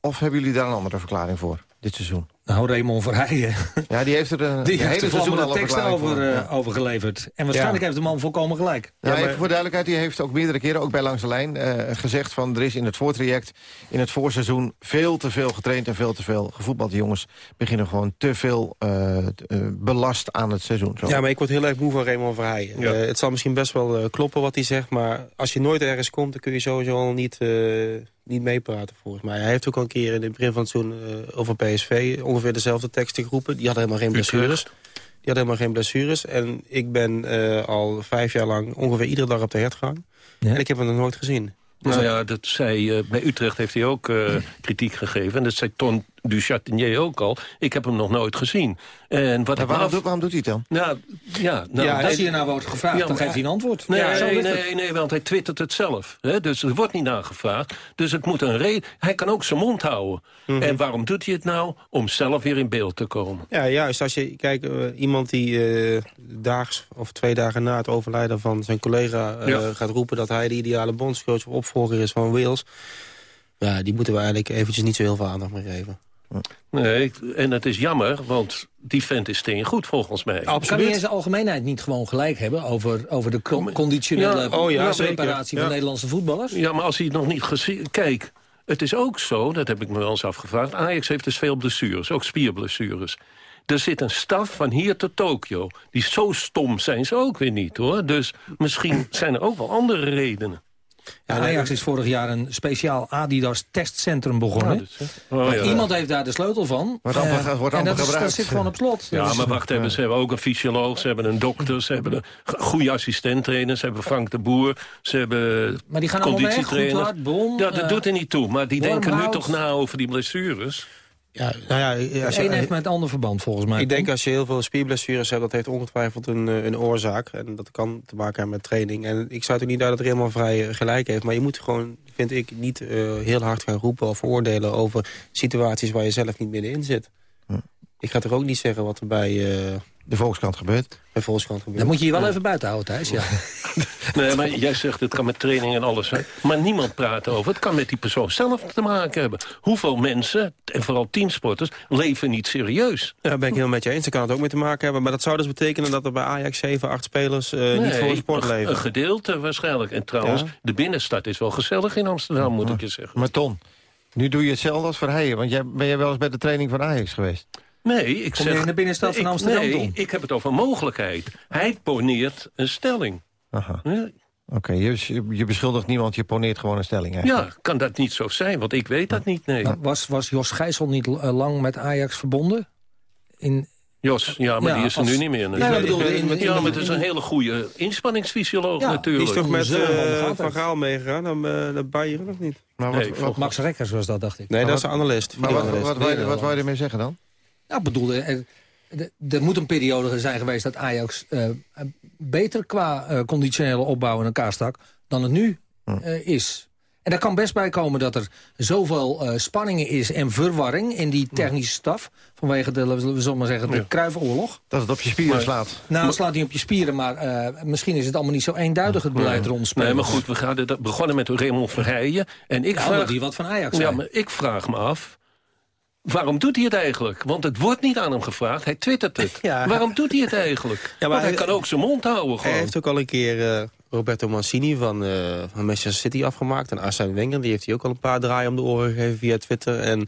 Of hebben jullie daar een andere verklaring voor, dit seizoen? Nou, Raymond Verheijen. Ja, die heeft er een die heeft hele seizoen al tekst over, uh, ja. over geleverd. En waarschijnlijk ja. heeft de man volkomen gelijk. Ja, ja maar... even voor duidelijkheid, die heeft ook meerdere keren, ook bij Langs de Lijn, uh, gezegd van er is in het voortraject, in het voorseizoen, veel te veel getraind en veel te veel gevoetbald. Die jongens beginnen gewoon te veel uh, belast aan het seizoen. Zo. Ja, maar ik word heel erg moe van Raymond Verheijen. het zal misschien best wel kloppen wat hij zegt, maar als je nooit ergens komt, dan kun je sowieso al niet niet meepraten volgens mij. Hij heeft ook al een keer in het begin van het seizoen uh, over PSV... ongeveer dezelfde teksten geroepen. Die had helemaal geen blessures. Die had helemaal geen blessures. En ik ben uh, al vijf jaar lang ongeveer iedere dag op de hertgang. Ja. En ik heb hem nog nooit gezien. Dus nou ja, dat zei, uh, bij Utrecht heeft hij ook kritiek gegeven. En dat zei Ton Du Chatinier ook al. Ik heb hem nog nooit gezien. En wat waarom, af- doet, waarom doet hij het dan? Nou, ja, nou, Ja, als hij- nou wordt gevraagd, dan geeft hij een antwoord. Nee, Ja, nee, nee, nee, want hij twittert het zelf. Hè? Dus er wordt niet naar gevraagd. Dus het moet een reden. Hij kan ook zijn mond houden. Mhm. En waarom doet hij het nou? Om zelf weer in beeld te komen. Ja, juist. Als je kijkt, eh, iemand die eh, daags of twee dagen na het overlijden van zijn collega eh, Ja. gaat roepen dat hij de ideale bondscoach of opvolger is van Wales. Ja, die moeten we eigenlijk eventjes niet zo heel veel aandacht meer geven. Nee, en het is jammer, want die vent is steen goed volgens mij. Kan hij in zijn algemeenheid niet gewoon gelijk hebben... over, over de con- conditionele Ja, oh ja, preparatie zeker. van Ja. Nederlandse voetballers? Ja, maar als hij het nog niet gezien... Kijk, het is ook zo, dat heb ik me wel eens afgevraagd... Ajax heeft dus veel blessures, ook spierblessures. Er zit een staf van hier tot Tokio. Die zo stom zijn ze ook weer niet, hoor. Dus misschien zijn er ook wel andere redenen. Ja, Ajax is vorig jaar een speciaal Adidas testcentrum begonnen. Ja, is- oh, ja. Iemand heeft daar de sleutel van. Wordt amper- Eh, wordt en dat, is- dat zit gewoon op slot. Ja, Dus- maar wacht even, ze hebben ook een fysioloog, ze hebben een dokter... ze hebben een goede assistenttrainer, ze hebben Frank de Boer... ze hebben Maar die gaan allemaal Ja, dat eh, doet er niet toe, maar die denken nu toch na over die blessures. Ja, nou ja, als Het je, een heeft met het ander verband volgens mij. ik denk als je heel veel spierblessures hebt, dat heeft ongetwijfeld een, eh, een oorzaak. En dat kan te maken hebben met training. En ik zou het niet uit dat het helemaal vrij eh, gelijk heeft. Maar je moet gewoon, vind ik, niet eh, heel hard gaan roepen of oordelen over situaties waar je zelf niet middenin zit. Ik ga toch ook niet zeggen wat er bij... eh, de Volkskrant gebeurt. Bij Volkskrant gebeurt. Dan moet je je wel Ja. even buiten houden, Thijs. Ja. Nee, maar jij zegt het kan met training en alles zijn. Maar niemand praat over. Het kan met die persoon zelf te maken hebben. Hoeveel mensen, en vooral teamsporters, leven niet serieus? Ja, daar ben ik heel met je eens. Daar kan het ook mee te maken hebben. Maar dat zou dus betekenen dat er bij Ajax 7, 8 spelers eh, niet voor de sport leven. Een gedeelte waarschijnlijk. En trouwens, Ja. de binnenstad is wel gezellig in Amsterdam, moet ik je zeggen. Maar Ton, nu doe je hetzelfde als Verheijen. Want jij, ben jij wel eens bij de training van Ajax geweest? Nee, ik Kom zeg... in de binnenstad van ik- Amsterdam, Nee, Don? ik heb het over mogelijkheid. Hij poneert een stelling. Aha. Ja, Oké, je, je beschuldigt niemand, je poneert gewoon een stelling eigenlijk. Ja, kan dat niet zo zijn? Want ik weet dat niet, nee. Nou, was, was Jos Gijssel niet eh, lang met Ajax verbonden? In, Jos, ja, maar Ja, die is er als- nu niet meer. Ja, ik bedoel, in- in- ja, maar het is een hele goede inspanningsfysioloog Ja, natuurlijk. Die is toch met eh, gaat Van. Gaal meegegaan naar, eh, naar Bayern of niet? Maar wat, Nee, wat, volgens- Max Rekkers was dat, dacht ik. Nee, Maar dat is een analist. maar wat, wat wou je ermee zeggen dan? Nou, ik bedoelde, er, er- er moet een periode zijn geweest dat Ajax eh, beter qua eh, conditionele opbouw in elkaar stak dan het nu eh, is. En daar kan best bij komen dat er zoveel eh, spanningen is en verwarring in die technische staf. Vanwege de, we zullen maar zeggen, de Ja. Kruifoorlog. Dat het op je spieren slaat. Nou, het slaat niet op je spieren, maar eh, misschien is het allemaal niet zo eenduidig het beleid rond Nee, maar goed, we gaan begonnen met Raymond Verheijen. En ik Ja, vraag, hij wat van Ajax ja, maar ik vraag me af... Waarom doet hij het eigenlijk? Want het wordt niet aan hem gevraagd. Hij twittert het. Ja. Waarom doet hij het eigenlijk? Ja, maar Want hij hij- kan ook zijn mond houden Hij gewoon. heeft ook al een keer eh, Roberto Mancini van, eh, van Manchester City afgemaakt. En Arsène Wenger, die heeft hij ook al een paar draaien om de oren gegeven via Twitter. En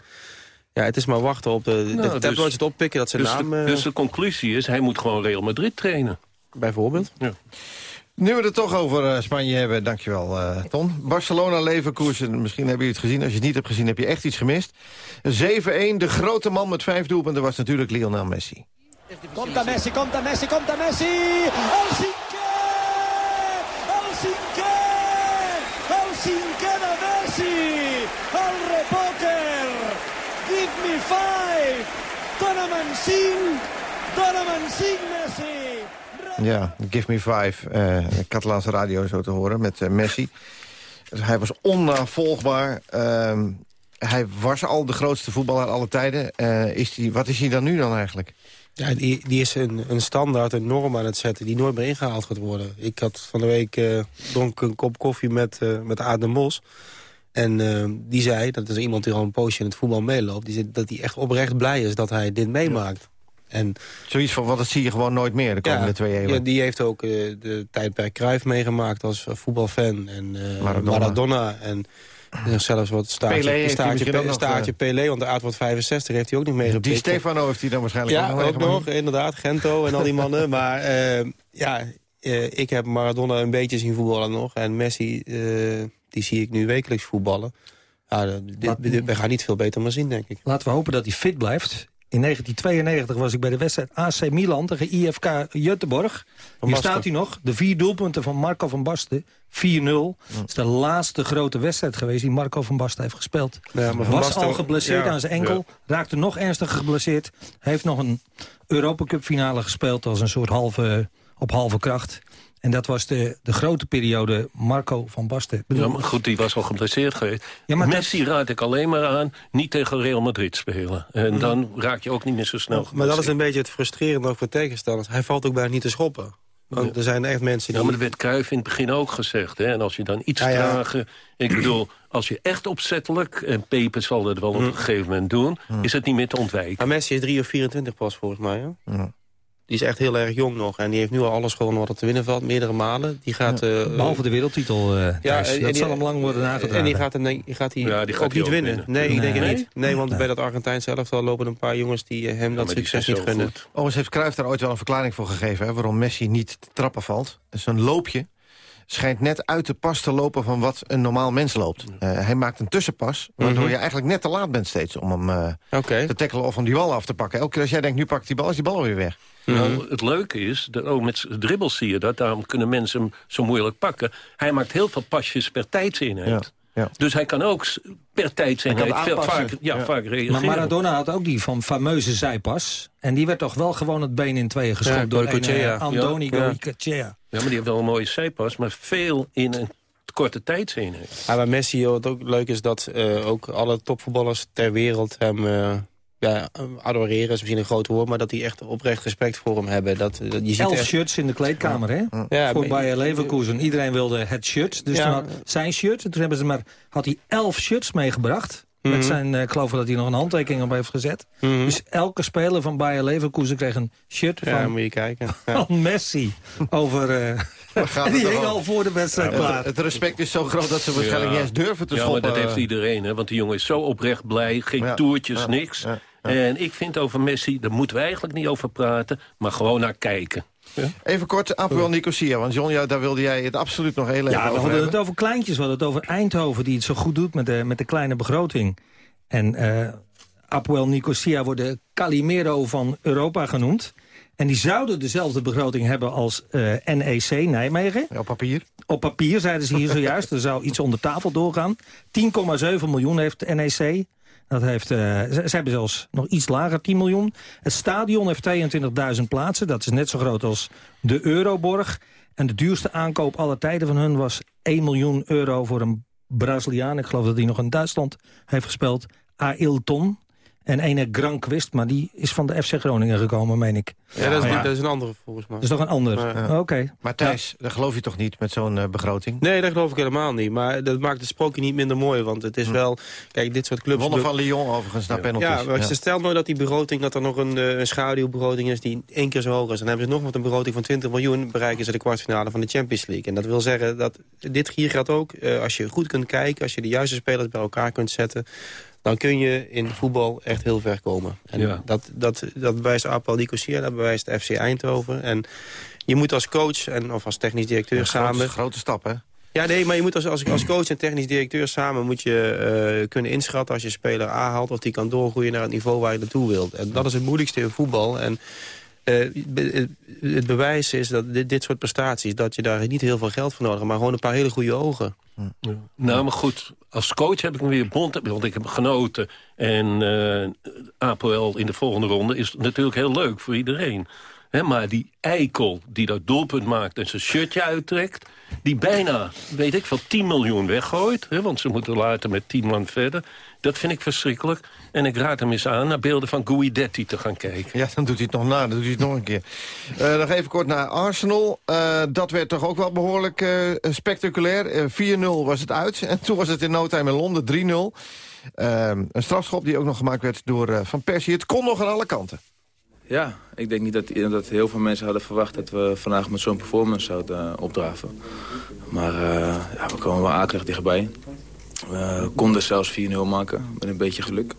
ja, het is maar wachten op de, de Nou, tabloids dus- het oppikken dat zijn Dus, naam... de, eh, dus de conclusie is, hij moet gewoon Real Madrid trainen. bijvoorbeeld. Nu we het toch over eh, Spanje hebben, dankjewel eh Ton. Barcelona Leverkusen, misschien hebben jullie het gezien. Als je het niet hebt gezien, heb je echt iets gemist. 7-1, de grote man met vijf doelpunten was natuurlijk Lionel Messi. Compte Messi, compte Messi, compte Messi! El cinquè! El cinquè! El cinquè de Messi! El repòquer! Give me five! Cinc! Dóna'm en cinc, Messi! Ja, Give Me Five, eh Catalaanse radio zo te horen, met eh, Messi. Hij was onnavolgbaar. Ehm, hij was al de grootste voetballer aller tijden. Eh, is die, wat is hij dan nu dan eigenlijk? Ja, die, die is een, een standaard, een norm aan het zetten... die nooit meer ingehaald gaat worden. Ik had van de week dronk een kop koffie met, met Aad Mos. En eh, die zei, dat is iemand die al een poosje in het voetbal meeloopt... Die dat hij echt oprecht blij is dat hij dit meemaakt. En, Zoiets van, wat dat zie je gewoon nooit meer de komende twee eeuwen. ja, die heeft ook eh, de tijd bij Cruijff meegemaakt als eh, voetbalfan. En eh, Maradona. Maradona. En zelfs wat staartje, Pelé staartje, Pelé, want de Aard wordt 65, heeft hij ook niet meegepikt. Die Stefano heeft hij dan waarschijnlijk Ja, ook nog ook meegemaakt. nog, inderdaad. Gento en al die mannen. maar ja, eh, ik heb Maradona een beetje zien voetballen nog. En Messi, eh, die zie ik nu wekelijks voetballen. Ja, dit, dit- we gaan niet veel beter maar zien, denk ik. Laten we hopen dat hij fit blijft In 1992 was ik bij de wedstrijd AC Milan tegen IFK Göteborg. Hier staat hij nog. De vier doelpunten van Marco van Basten. 4-0. Dat is de laatste grote wedstrijd geweest die Marco van Basten heeft gespeeld. Ja, maar Van was Basten- al geblesseerd ja. aan zijn enkel. Raakte nog ernstiger geblesseerd. Heeft nog een Europacup finale gespeeld als een soort halve, op halve kracht. En dat was de, de grote periode Marco van Basten. Bedoel, Ja, maar goed, die was al geblesseerd geweest. Ja, maar Messi raad ik alleen maar aan niet tegen Real Madrid spelen. En dan raak je ook niet meer zo snel. Maar dat is een beetje het frustrerende ook voor tegenstanders. Hij valt ook bijna niet te schoppen. Want er zijn echt mensen die... Ja, maar dat werd Cruijff in het begin ook gezegd. Hè? En als je dan iets Ja, ja. trager... Ik bedoel, als je echt opzettelijk... en Pepe zal dat wel op een gegeven moment doen... is het niet meer te ontwijken. Maar Messi is 3 of 24 pas volgens mij. Hè? Die is echt heel erg jong nog. En die heeft nu al alles gewonnen wat er te winnen valt. Meerdere malen. Die gaat... eh, Behalve de wereldtitel, eh en dat die- zal hem lang worden nagedragen. En die gaat, hem, die gaat, Ja, gaat ook hij niet ook winnen. winnen. Nee, ik denk het Nee? niet. Nee, want bij dat Argentijn zelf al lopen een paar jongens die eh, hem dat succes niet gunnen. Overigens heeft Cruijff daar ooit wel een verklaring voor gegeven... Hè, waarom Messi niet te trappen valt. Zijn loopje schijnt net uit de pas te lopen van wat een normaal mens loopt. Eh, hij maakt een tussenpas, waardoor Mhm. je eigenlijk net te laat bent steeds... om hem eh, Oké. te tackelen of om die bal af te pakken. Elke keer als jij denkt, nu pak ik die bal, is die bal alweer weg. Nou, het leuke is, dat ook met dribbels zie je dat... daarom kunnen mensen hem zo moeilijk pakken. Hij maakt heel veel pasjes per tijdseenheid. Ja. Dus hij kan ook per tijdseenheid veel vaak, ja, Ja. vaak reageren. Maar Maradona had ook die van fameuze zijpas. En die werd toch wel gewoon het been in tweeën geschopt Ja, door een, eh, Andoni Ja. Maar die heeft wel een mooie zijpas, maar veel in een korte tijdseenheid. Ja, bij Messi, wat ook leuk is dat eh, ook alle topvoetballers ter wereld hem eh, ja, adoreren. is misschien een groot woord, maar dat die echt oprecht respect voor hem hebben. Dat, dat, je ziet Elf echt, shirts in de kleedkamer, hè? Ja, Voor Bayer Leverkusen. Iedereen wilde het shirt. Dus Ja. toen had zijn shirt. En toen hebben ze maar, had hij elf shirts meegebracht. Mhm. Met zijn, eh, ik geloof dat hij nog een handtekening op heeft gezet. Mhm. Dus elke speler van Bayer Leverkusen kreeg een shirt ja, van, moet je kijken. Ja. van Messi. Over, eh, gaat die hing al voor de wedstrijd Het, klaar. het respect is zo groot dat ze waarschijnlijk niet eens durven te ja, schoppen. maar dat heeft iedereen, hè? want die jongen is zo oprecht blij. Geen Ja. toertjes, Ja. niks. Ja. En ik vind over Messi, daar moeten we eigenlijk niet over praten... maar gewoon naar kijken. Even kort, Apoel Nicosia. Want John, ja, daar wilde jij het absoluut nog heel even Ja, we over hadden hebben. het over kleintjes. We hadden het over Eindhoven, die het zo goed doet met de, met de kleine begroting. En eh Apoel Nicosia wordt de Calimero van Europa genoemd. En die zouden dezelfde begroting hebben als eh, NEC Nijmegen. Ja, op papier. Op papier, zeiden ze hier zojuist. Er zou iets onder tafel doorgaan. 10,7 miljoen heeft NEC. Dat heeft, eh, ze, ze hebben zelfs nog iets lager, 10 miljoen. Het stadion heeft 22.000 plaatsen. Dat is net zo groot als de Euroborg. En de duurste aankoop aller tijden van hun was 1 miljoen euro voor een Braziliaan. Ik geloof dat hij nog in Duitsland heeft gespeeld. Ailton. En ene Granquist, maar die is van de FC Groningen gekomen, meen ik. Ja, dat, is, niet- dat is een andere volgens mij. Dat is toch een ander? Ja. Oké. Maar Thijs, dat geloof je toch niet met zo'n eh, begroting? Nee, dat geloof ik helemaal niet. Maar dat maakt het sprookje niet minder mooi. Want het is wel... Kijk, dit soort clubs... Wonnen van Lyon overigens naar penalties. Ja, maar ze stelt nooit dat die begroting, dat er nog een, eh, een schaduwbegroting is die één keer zo hoog is. Dan hebben ze nog met een begroting van 20 miljoen bereiken ze de kwartfinale van de Champions League. En dat wil zeggen dat dit hier gaat ook, eh, als je goed kunt kijken, als je de juiste spelers bij elkaar kunt zetten, dan kun je in voetbal echt heel ver komen. En Ja. dat, dat, dat bewijst Apel Nicosia, dat bewijst FC Eindhoven. En je moet als coach en, of als technisch directeur Een samen... grote, grote stap, hè? Ja, nee, maar je moet als, als, als coach en technisch directeur samen moet je eh, kunnen inschatten als je speler A haalt of die kan doorgroeien naar het niveau waar je naartoe wilt. En dat is het moeilijkste in voetbal. En het bewijs is dat dit, dit soort prestaties, dat je daar niet heel veel geld voor nodig hebt, maar gewoon een paar hele goede ogen. Nou, maar goed, als coach heb ik hem weer bond, want ik heb genoten. En eh APL in de volgende ronde is natuurlijk heel leuk voor iedereen. Hè, maar die eikel die dat doelpunt maakt en zijn shirtje uittrekt... die bijna, weet ik veel, 10 miljoen weggooit... Hè, want ze moeten later met 10 man verder... dat vind ik verschrikkelijk. En ik raad hem eens aan naar beelden van Guidetti te gaan kijken. Ja, dan doet hij het nog na, dan doet hij het nog een keer. Eh, nog even kort naar Arsenal. Eh, dat werd toch ook wel behoorlijk eh, spectaculair. Eh, 4-0 was het uit en toen was het in no time in Londen 3-0. Eh, een strafschop die ook nog gemaakt werd door eh, Van Persie. Het kon nog aan alle kanten. Ja, ik denk niet dat, dat heel veel mensen hadden verwacht dat we vandaag met zo'n performance zouden opdraven. Maar eh, ja, we komen wel akelig dichtbij. We konden zelfs 4-0 maken, met een beetje geluk.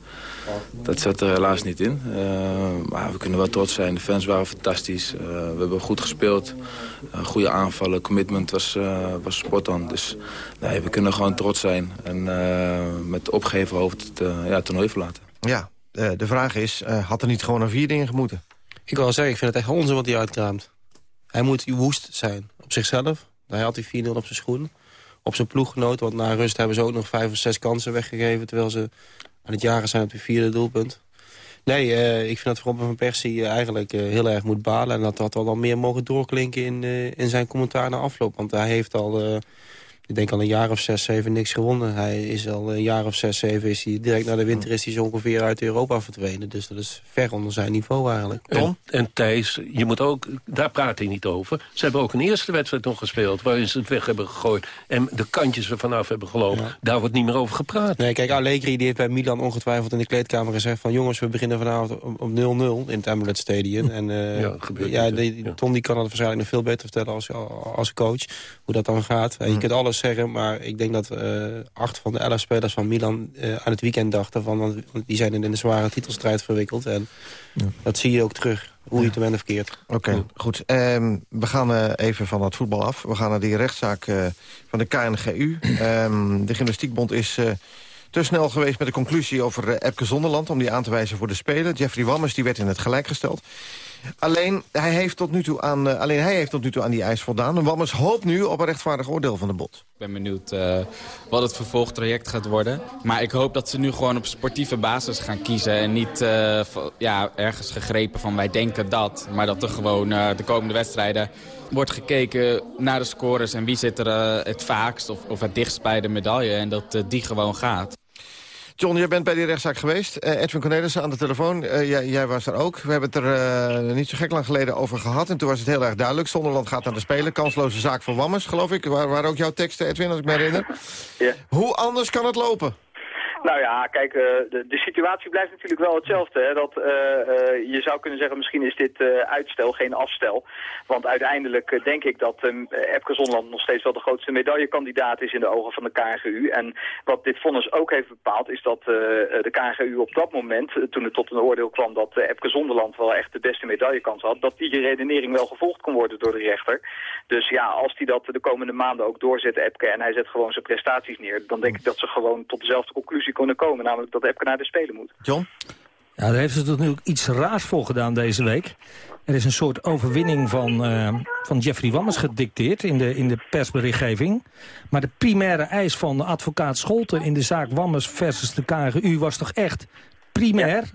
Dat zat er helaas niet in. Eh, maar we kunnen wel trots zijn. De fans waren fantastisch. Eh, we hebben goed gespeeld. Eh, goede aanvallen. Commitment was, eh was spot on. Dus nee, we kunnen gewoon trots zijn. En eh, met opgeheven hoofd het eh, ja, het toernooi verlaten. Ja, eh, de vraag is, eh, had er niet gewoon een vierde in gemoeten? Ik wil zeggen, ik vind het echt onzin wat hij uitkraamt. Hij moet woest zijn op zichzelf. Hij had die 4-0 op zijn schoen. Op zijn ploeggenoot, want na rust hebben ze ook nog vijf of zes kansen weggegeven... terwijl ze aan het jagen zijn op het vierde doelpunt. Nee, eh, ik vind dat Robin van Persie eh, eigenlijk eh, heel erg moet balen. En dat had dan meer mogen doorklinken in, in zijn commentaar na afloop. Want hij heeft al, ik denk al een jaar of zes, zeven niks gewonnen. Hij is al een jaar of zes, zeven, is hij direct na de winter is hij zo ongeveer uit Europa verdwenen. Dus dat is ver onder zijn niveau eigenlijk. En, en Thijs, je moet ook, daar praat hij niet over. Ze hebben ook een eerste wedstrijd nog gespeeld... waarin ze het weg hebben gegooid en de kantjes er vanaf hebben gelopen. Daar wordt niet meer over gepraat. Nee, kijk, Allegri die heeft bij Milan ongetwijfeld in de kleedkamer gezegd... van jongens, we beginnen vanavond op op 0-0 in het Emirates Stadium. En eh, Ja, gebeurt ja, niet, hè? die- Ton die kan het waarschijnlijk nog veel beter vertellen als, als coach. Hoe dat dan gaat. En Je kunt alles zeggen, maar ik denk dat eh, acht van de elf spelers van Milan... eh, aan het weekend dachten van, want die zijn in een zware titelstrijd verwikkeld. En dat zie je ook terug, hoe je het bent verkeerd. Oké, goed. Ehm, we gaan eh, even van het voetbal af. We gaan naar die rechtszaak van de KNGU. Ehm, de Gymnastiekbond is te snel geweest met de conclusie over Epke Zonderland... om die aan te wijzen voor de Spelen. Jeffrey Wammers die werd in het gelijk gesteld. Alleen hij, heeft tot nu toe aan, eh, alleen hij heeft tot nu toe aan die eis voldaan. En Wammers hoopt nu op een rechtvaardig oordeel van de bond. Ik ben benieuwd eh, wat het vervolgtraject gaat worden. Maar ik hoop dat ze nu gewoon op sportieve basis gaan kiezen. En niet eh, ja, ergens gegrepen van wij denken dat. Maar dat er gewoon de komende wedstrijden wordt gekeken naar de scores. En wie zit er het vaakst of, of het dichtst bij de medaille. En dat die gewoon gaat. John, jij bent bij die rechtszaak geweest. Eh, Edwin Cornelissen aan de telefoon. Eh, jij, jij was er ook. We hebben het er eh, niet zo gek lang geleden over gehad. En toen was het heel erg duidelijk. Zonderland gaat naar de Spelen. Kansloze zaak voor Wammers, geloof ik. Waar waren ook jouw teksten, Edwin, als ik me herinner. Ja. Hoe anders kan het lopen? Nou ja, kijk, eh, de, de situatie blijft natuurlijk wel hetzelfde. Hè? Dat, eh, eh, je zou kunnen zeggen, misschien is dit uitstel, geen afstel. Want uiteindelijk denk ik dat eh, Epke Zonderland nog steeds wel de grootste medaillekandidaat is in de ogen van de KNGU. En wat dit vonnis ook heeft bepaald, is dat de KNGU op dat moment, toen het tot een oordeel kwam dat Epke Zonderland wel echt de beste medaillekans had, dat die redenering wel gevolgd kon worden door de rechter. Dus ja, als hij dat de komende maanden ook doorzet, Epke, en hij zet gewoon zijn prestaties neer, dan denk ik dat ze gewoon tot dezelfde conclusie kunnen komen. Namelijk dat Epke naar de Spelen moet. John? Ja, daar heeft ze natuurlijk iets raars voor gedaan deze week. Er is een soort overwinning van, eh, van Jeffrey Wammers gedicteerd in de, in de persberichtgeving. Maar de primaire eis van de advocaat Scholten in de zaak Wammers versus de KGU was toch echt primair...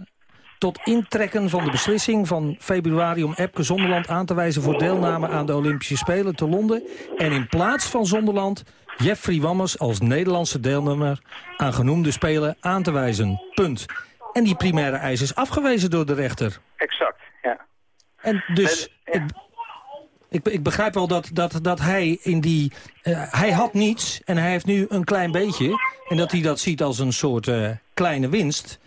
tot intrekken van de beslissing van februari om Epke Zonderland aan te wijzen... voor deelname aan de Olympische Spelen te Londen. En in plaats van Zonderland Jeffrey Wammers als Nederlandse deelnemer... aan genoemde Spelen aan te wijzen. Punt. En die primaire eis is afgewezen door de rechter. Exact, ja. En dus, ik, ik, ik begrijp wel dat, dat, dat hij in die... eh, hij had niets en hij heeft nu een klein beetje. En dat hij dat ziet als een soort eh, kleine winst.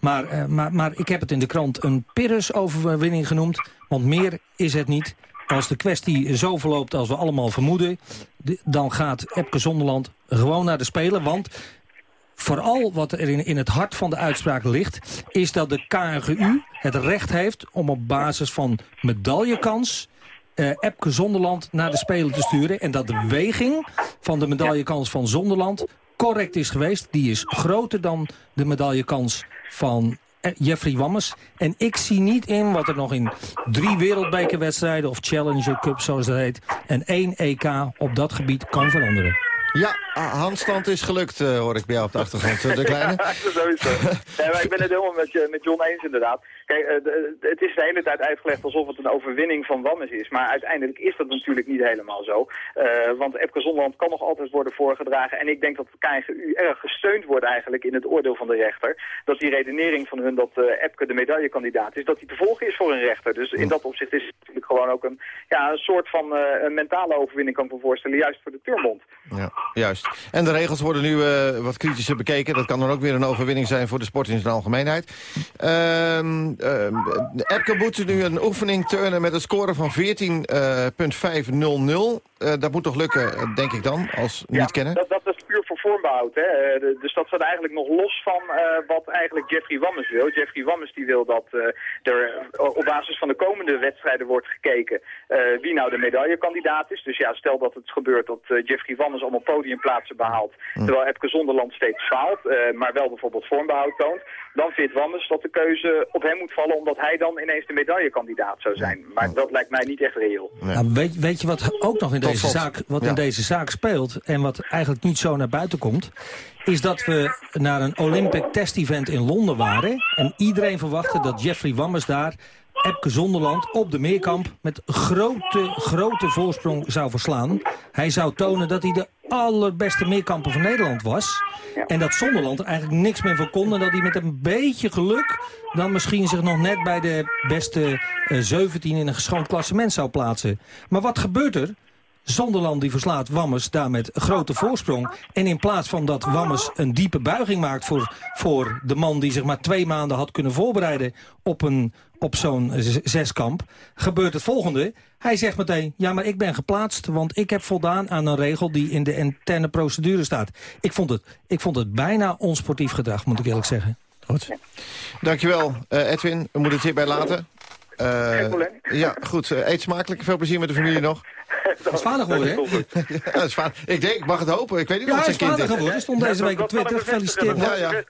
Maar, eh, maar, maar ik heb het in de krant een Pyrrhus-overwinning genoemd. Want meer is het niet. Als de kwestie zo verloopt als we allemaal vermoeden... de- dan gaat Epke Zonderland gewoon naar de Spelen. Want vooral wat er in, het hart van de uitspraak ligt... is dat de KNGU het recht heeft om op basis van medaillekans... eh Epke Zonderland naar de Spelen te sturen. En dat de weging van de medaillekans van Zonderland correct is geweest. Die is groter dan de medaillekans van Jeffrey Wammers. En ik zie niet in wat er nog in drie wereldbekerwedstrijden... of Challenger Cup, zoals dat heet... en één EK op dat gebied kan veranderen. Ja, ah, handstand is gelukt, eh, hoor ik bij jou op de achtergrond. eh, De kleine. Ja. Nee, maar ik ben het helemaal met, je, met John eens inderdaad. Kijk, eh, het is de hele tijd uitgelegd alsof het een overwinning van Wammes is. Maar uiteindelijk is dat natuurlijk niet helemaal zo. Eh, want Epke Zonderland kan nog altijd worden voorgedragen. En ik denk dat de KNGU erg gesteund wordt eigenlijk in het oordeel van de rechter. Dat die redenering van hun dat eh, Epke de medaillekandidaat is, dat die te volgen is voor een rechter. Dus in dat opzicht is het natuurlijk gewoon ook een, ja, een soort van een mentale overwinning kan ik me voorstellen. Juist voor de Turmbond. Ja, juist. En de regels worden nu wat kritischer bekeken. Dat kan dan ook weer een overwinning zijn voor de sport in zijn algemeenheid. Ehm ehm, Epke moet nu een oefening turnen met een score van 14,500. Eh dat moet toch lukken, eh, denk ik dan, als niet kennen? Dat, dat vormbehoud. Hè? Eh, de- dus dat staat eigenlijk nog los van eh, wat eigenlijk Jeffrey Wammes wil. Jeffrey Wammes die wil dat eh, er op basis van de komende wedstrijden wordt gekeken eh, wie nou de medaillekandidaat is. Dus ja, stel dat het gebeurt dat eh, Jeffrey Wammes allemaal podiumplaatsen behaalt, terwijl Epke Zonderland steeds faalt, eh, maar wel bijvoorbeeld vormbehoud toont, dan vindt Wammes dat de keuze op hem moet vallen omdat hij dan ineens de medaillekandidaat zou zijn. Maar dat lijkt mij niet echt reëel. Nou, weet, weet je wat ook nog in deze, zaak, wat Ja. in deze zaak speelt... en wat eigenlijk niet zo naar buiten komt... is dat we naar een Olympic Test Event in Londen waren... en iedereen verwachtte dat Jeffrey Wammers daar... Epke Zonderland op de meerkamp met grote, grote voorsprong zou verslaan. Hij zou tonen dat hij de allerbeste meerkamper van Nederland was. En dat Zonderland er eigenlijk niks meer van kon... en dat hij met een beetje geluk dan misschien zich nog net bij de beste eh, 17 in een geschoond klassement zou plaatsen. Maar wat gebeurt er? Zonderland die verslaat Wammes daar met grote voorsprong. En in plaats van dat Wammes een diepe buiging maakt voor, voor de man die zich maar twee maanden had kunnen voorbereiden op, een, op zo'n zeskamp, gebeurt het volgende. Hij zegt meteen, ja maar ik ben geplaatst, want ik heb voldaan aan een regel die in de interne procedure staat. Ik vond het, ik vond het bijna onsportief gedrag, moet ik eerlijk zeggen. Goed. Dankjewel, eh, Edwin. We moeten het hierbij laten. Eh, Geen probleem. Ja, goed. eh, eet smakelijk. Veel plezier met de familie nog. Dat is vader geworden, hè? Ja, dat is vader. Ik denk, ik mag het hopen. Ik weet niet Ja, het is zijn kind vader is. geworden. Stond deze week op Twitter. Gefeliciteerd. Ja, ja.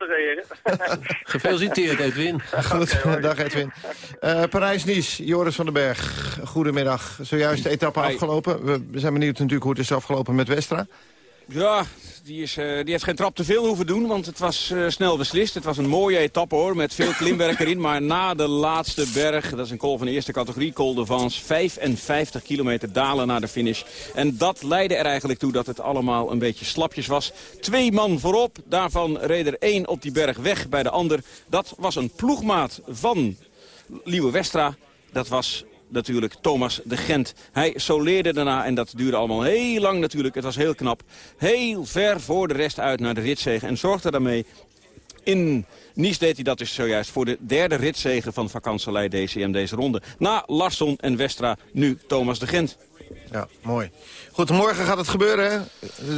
Gefeliciteerd, Edwin. Goed, dag Edwin. Eh, Parijs-Nice, Joris van den Berg. Goedemiddag. Zojuist de etappe afgelopen. We we zijn benieuwd natuurlijk hoe het is afgelopen met Westra. Ja, die, is, eh, die heeft geen trap te veel hoeven doen, want het was eh, snel beslist. Het was een mooie etappe hoor, met veel klimwerk erin. Maar na de laatste berg, dat is een col van de eerste categorie, Col de Vence, 55 kilometer dalen naar de finish. En dat leidde er eigenlijk toe dat het allemaal een beetje slapjes was. Twee man voorop, daarvan reed er één op die berg weg bij de ander. Dat was een ploegmaat van Liewe Westra. Dat was natuurlijk Thomas de Gent. Hij soleerde daarna, en dat duurde allemaal heel lang natuurlijk. Het was heel knap. Heel ver voor de rest uit naar de ritzege. En zorgde daarmee in Nice deed hij dat dus zojuist voor de derde ritzege van Vakanselij DCM deze ronde. Na Larsson en Westra, nu Thomas de Gent. Ja, mooi. Goed, morgen gaat het gebeuren, hè?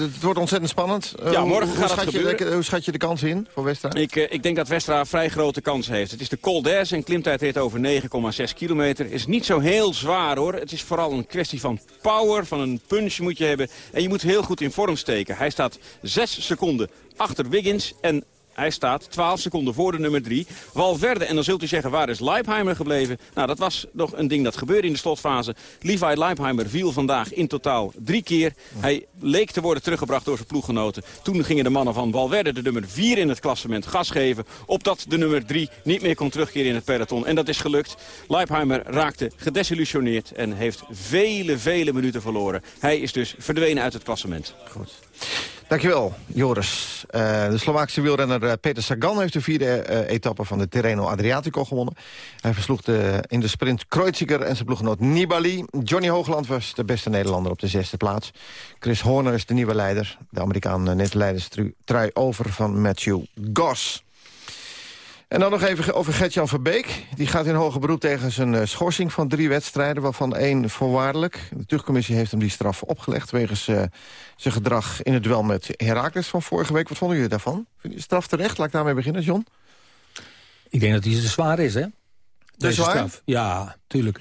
Het wordt ontzettend spannend. Eh, Ja, hoe- morgen hoe, gaat het de- gebeuren. hoe schat je de kans in voor Westra? Ik, eh, ik denk dat Westra vrij grote kans heeft. Het is de Col d'Aise, een klimtijdrit over 9,6 kilometer. Is niet zo heel zwaar hoor. Het is vooral een kwestie van power, van een punch moet je hebben. En je moet heel goed in vorm steken. Hij staat 6 seconden achter Wiggins en... Hij staat 12 seconden voor de nummer 3. Valverde, en dan zult u zeggen, waar is Leipheimer gebleven? Nou, dat was nog een ding dat gebeurde in de slotfase. Levi Leipheimer viel vandaag in totaal drie keer. Hij leek te worden teruggebracht door zijn ploeggenoten. Toen gingen de mannen van Valverde, de nummer 4 in het klassement, gas geven. Opdat de nummer 3 niet meer kon terugkeren in het peloton. En dat is gelukt. Leipheimer raakte gedesillusioneerd en heeft vele, vele minuten verloren. Hij is dus verdwenen uit het klassement. Goed. Dankjewel, Joris. Eh, de Slovaakse wielrenner eh, Peter Sagan heeft de vierde eh, etappe van de Terreno Adriatico gewonnen. Hij versloeg de, in de sprint Kreuziger en zijn ploeggenoot Nibali. Johnny Hoogland was de beste Nederlander op de zesde plaats. Chris Horner is de nieuwe leider. De Amerikaan de leiderstrui over van Matthew Goss. En dan nog even over Gert-Jan Verbeek. Die gaat in hoger beroep tegen zijn eh, schorsing van drie wedstrijden... waarvan één voorwaardelijk. De terugcommissie heeft hem die straf opgelegd... wegens eh, zijn gedrag in het duel met Herakles van vorige week. Wat vonden jullie daarvan? Vind je straf terecht? Laat ik daarmee beginnen, John. Ik denk dat die te zwaar is, hè? Deze zwaar? straf. Ja, tuurlijk.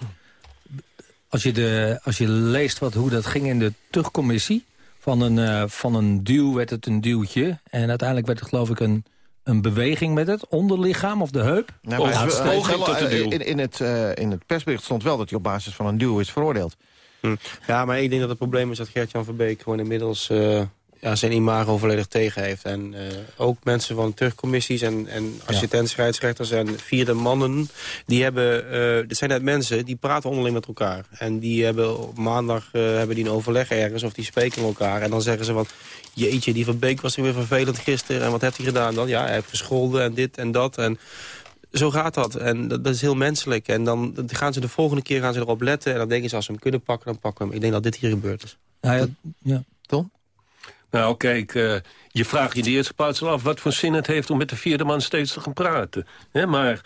Als je, de, als je leest wat, hoe dat ging in de terugcommissie... Van een, eh, van een duw werd het een duwtje. En uiteindelijk werd het geloof ik een, een beweging met het onderlichaam of de heup. Nee, is wel- eh, in, in, het, eh, in het persbericht stond wel dat hij op basis van een duw is veroordeeld. Hm. Ja, maar ik denk dat het probleem is dat Gert-Jan Verbeek gewoon inmiddels eh, ja, zijn imago volledig tegen heeft. En eh, ook mensen van terugcommissies en, en assistent-scheidsrechters en vierde mannen, die hebben, eh dit zijn net mensen, die praten onderling met elkaar. En die hebben op maandag eh, hebben die een overleg ergens of die spreken met elkaar. En dan zeggen ze van, jeetje, die Verbeek was weer vervelend gisteren. En wat heeft hij gedaan dan? Ja, hij heeft gescholden en dit en dat. En zo gaat dat. En dat, dat is heel menselijk. En dan gaan ze de volgende keer gaan ze erop letten. En dan denken ze, als ze hem kunnen pakken, dan pakken we hem. Ik denk dat dit hier gebeurd is. Nou ja, ja. Tom? Nou, kijk, eh, je vraagt je de eerste plaats af... wat voor zin het heeft om met de vierde man steeds te gaan praten. Maar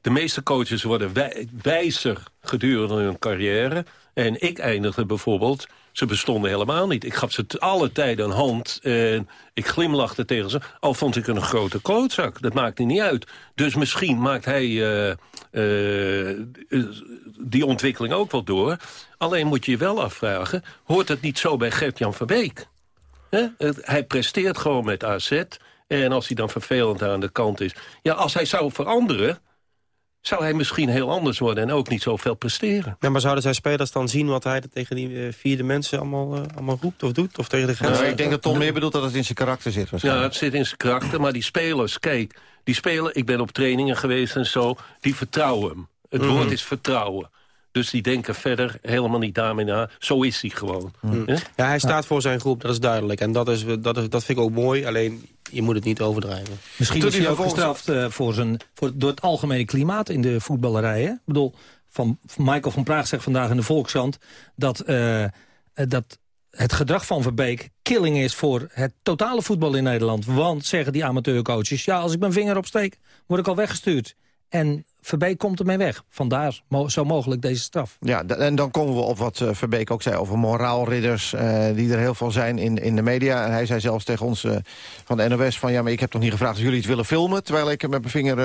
de meeste coaches worden wij, wijzer gedurende hun carrière. En ik eindigde bijvoorbeeld, ze bestonden helemaal niet. Ik gaf ze alle tijden een hand en ik glimlachte tegen ze. Al vond ik een grote klootzak, dat maakte niet uit. Dus misschien maakt hij uh, uh, die ontwikkeling ook wel door. Alleen moet je je wel afvragen, hoort het niet zo bij Gert-Jan Hij presteert gewoon met AZ... En als hij dan vervelend aan de kant is... Ja, als hij zou veranderen, zou hij misschien heel anders worden... en ook niet zoveel presteren. Ja, maar zouden zijn spelers dan zien wat hij tegen die uh, vierde mensen allemaal, uh, allemaal roept of doet? Of tegen de grens? ik denk dat Tom meer bedoelt dat het in zijn karakter zit. Ja, het zit in zijn karakter, maar die spelers, kijk... die spelen, ik ben op trainingen geweest en zo, die vertrouwen hem. Het Mhm. woord is vertrouwen. Dus die denken verder helemaal niet daarmee na. Zo is hij gewoon. Hm. Ja, hij staat voor zijn groep, dat is duidelijk. En dat, is, dat, is, dat vind ik ook mooi, alleen je moet het niet overdrijven. Misschien is hij ook gestraft uh, voor zijn, voor, door het algemene klimaat in de voetballerij. Hè? Ik bedoel, van, van Michael van Praag zegt vandaag in de Volkskrant... dat, uh, dat het gedrag van Verbeek killing is voor het totale voetbal in Nederland. Want, zeggen die amateurcoaches... ja, als ik mijn vinger opsteek, word ik al weggestuurd. En Verbeek komt ermee weg. Vandaar mo zo mogelijk deze straf. Ja, en dan komen we op wat uh, Verbeek ook zei over moraalridders... Uh, die er heel veel zijn in, in de media. En hij zei zelfs tegen ons uh, van de NOS van... ja, maar ik heb toch niet gevraagd of jullie het willen filmen... terwijl ik met mijn vinger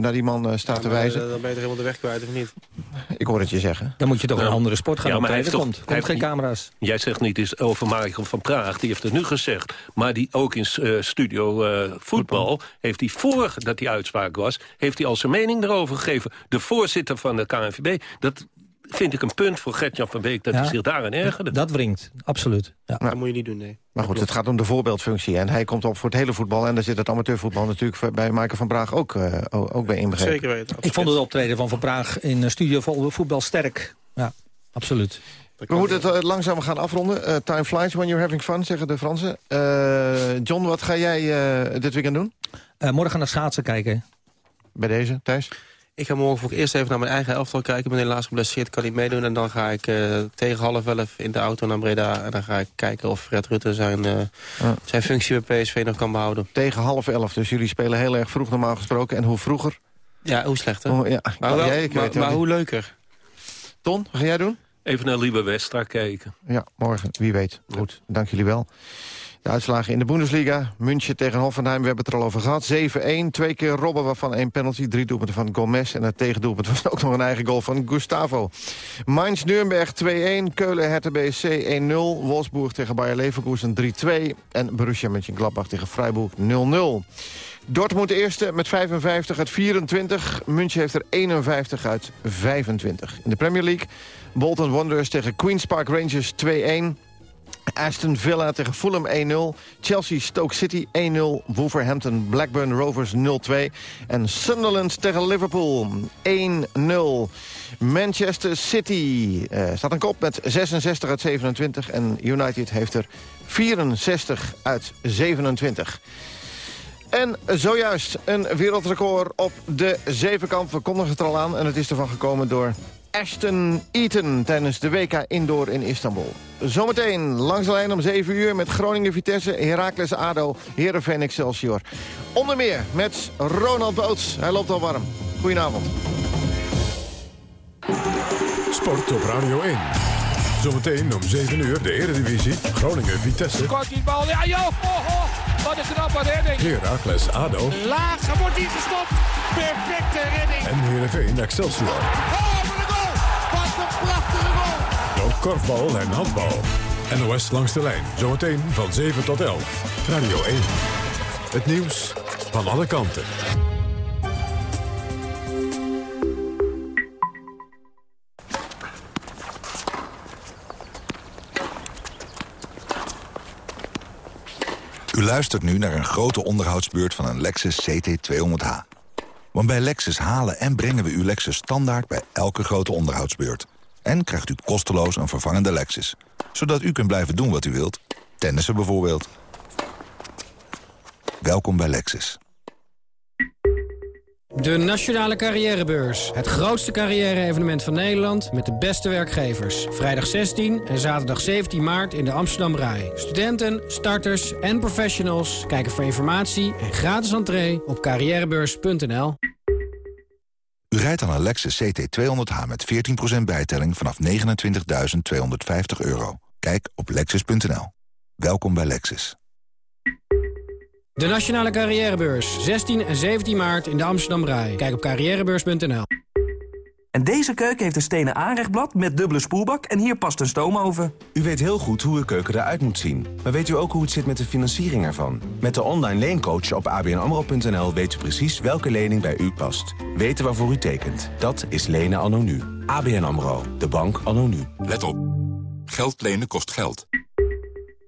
naar die man sta ja, te wijzen. Dan ben je toch helemaal de weg kwijt, of niet? Ik hoor het je zeggen. Dan moet je toch een andere sport gaan ja, maar hij heeft toch, komt, komt geen camera's. Jij zegt niet eens over Michael van Praag, die heeft het nu gezegd. Maar die ook in uh, studio uh, voetbal, heeft hij voor dat die uitspraak was... heeft hij al zijn mening erover gegeven. De voorzitter van de KNVB, dat vind ik een punt voor Gert-Jan van Beek... dat ja, hij zich daaraan ergerde. Dat wringt, absoluut. Ja. Nou, dat moet je niet doen, nee. Maar goed, het gaat om de voorbeeldfunctie. En hij komt op voor het hele voetbal. En daar zit het amateurvoetbal natuurlijk bij Michael van Praag ook, uh, ook bij inbegrepen. Zeker weten. Absoluut. Ik vond het optreden van Van Praag in studio voetbal sterk. Ja, absoluut. We moeten het langzaam gaan afronden. Uh, time flies when you're having fun, zeggen de Fransen. Uh, John, wat ga jij uh, dit weekend doen? morgen naar schaatsen kijken. Bij deze, Thijs? Ik ga morgen voor eerst even naar mijn eigen elftal kijken. Ik ben helaas geblesseerd, kan niet meedoen. En dan ga ik uh, tegen half elf in de auto naar Breda. En dan ga ik kijken of Fred Rutte zijn, uh, ja. zijn functie bij PSV nog kan behouden. Tegen half elf, dus jullie spelen heel erg vroeg normaal gesproken. En hoe vroeger? Ja, hoe slechter. Oh, ja. Maar, wel, jij, maar, maar hoe leuker. Ton, wat ga jij doen? Even naar Liebe Westra kijken. Ja, morgen, wie weet. Goed, dank jullie wel. De uitslagen in de Bundesliga. München tegen Hoffenheim, we hebben het er al over gehad. 7-1, twee keer Robben, waarvan één penalty. Drie doelpunten van Gomez. En het tegendoelpunt was ook nog een eigen goal van Gustavo. Mainz-Nürnberg 2-1. Keulen-Hertha BSC 1-0. Wolfsburg tegen Bayer Leverkusen 3-2. En Borussia Mönchengladbach tegen Freiburg 0-0. Dortmund eerste met 55 uit 24. München heeft er 51 uit 25. In de Premier League Bolton Wanderers tegen Queen's Park Rangers 2-1. Aston Villa tegen Fulham 1-0. Chelsea Stoke City 1-0. Wolverhampton Blackburn Rovers 0-2. En Sunderland tegen Liverpool 1-0. Manchester City uh, staat een kop met 66 uit 27. En United heeft er 64 uit 27. En zojuist een wereldrecord op de zevenkamp. We kondigen het er al aan en het is ervan gekomen door Ashton Eaton tijdens de WK Indoor in Istanbul. Zometeen langs de lijn om 7 uur met Groningen Vitesse, Heracles ADO, Heerenveen Excelsior. Onder meer met Ronald Boots. Hij loopt al warm. Goedenavond. Sport op Radio 1. Zometeen om 7 uur de Eredivisie, Groningen Vitesse. Kort die bal, ja joh! Oh, oh. Wat een knappe redding. Heracles ADO. Laag, wordt hier gestopt. Perfecte redding. En Heerenveen Excelsior. Oh, een prachtige goal! Ook korfbal en handbal. NOS langs de lijn. Zometeen van 7 tot 11. Radio 1. Het nieuws van alle kanten. U luistert nu naar een grote onderhoudsbeurt van een Lexus CT200H. Want bij Lexus halen en brengen we uw Lexus standaard bij elke grote onderhoudsbeurt. En krijgt u kosteloos een vervangende Lexus. Zodat u kunt blijven doen wat u wilt. Tennissen bijvoorbeeld. Welkom bij Lexus. De Nationale Carrièrebeurs. Het grootste carrière-evenement van Nederland met de beste werkgevers. Vrijdag 16 en zaterdag 17 maart in de Amsterdam Rai. Studenten, starters en professionals kijken voor informatie en gratis entree op carrièrebeurs.nl. U rijdt aan een Lexus CT200H met 14% bijtelling vanaf 29.250 euro. Kijk op lexus.nl. Welkom bij Lexus. De Nationale Carrièrebeurs. 16 en 17 maart in de Amsterdam Rai. Kijk op carrièrebeurs.nl. En deze keuken heeft een stenen aanrechtblad met dubbele spoelbak... en hier past een stoomoven. U weet heel goed hoe uw keuken eruit moet zien. Maar weet u ook hoe het zit met de financiering ervan? Met de online leencoach op abnamro.nl weet u precies welke lening bij u past. Weten waarvoor u tekent. Dat is lenen anno nu. ABN AMRO. De bank anno nu. Let op. Geld lenen kost geld.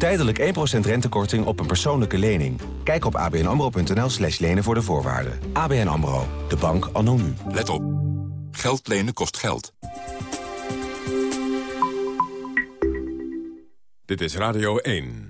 Tijdelijk 1% rentekorting op een persoonlijke lening. Kijk op abnamro.nl slash lenen voor de voorwaarden. ABN AMRO, de bank anno nu. Let op. Geld lenen kost geld. Dit is Radio 1.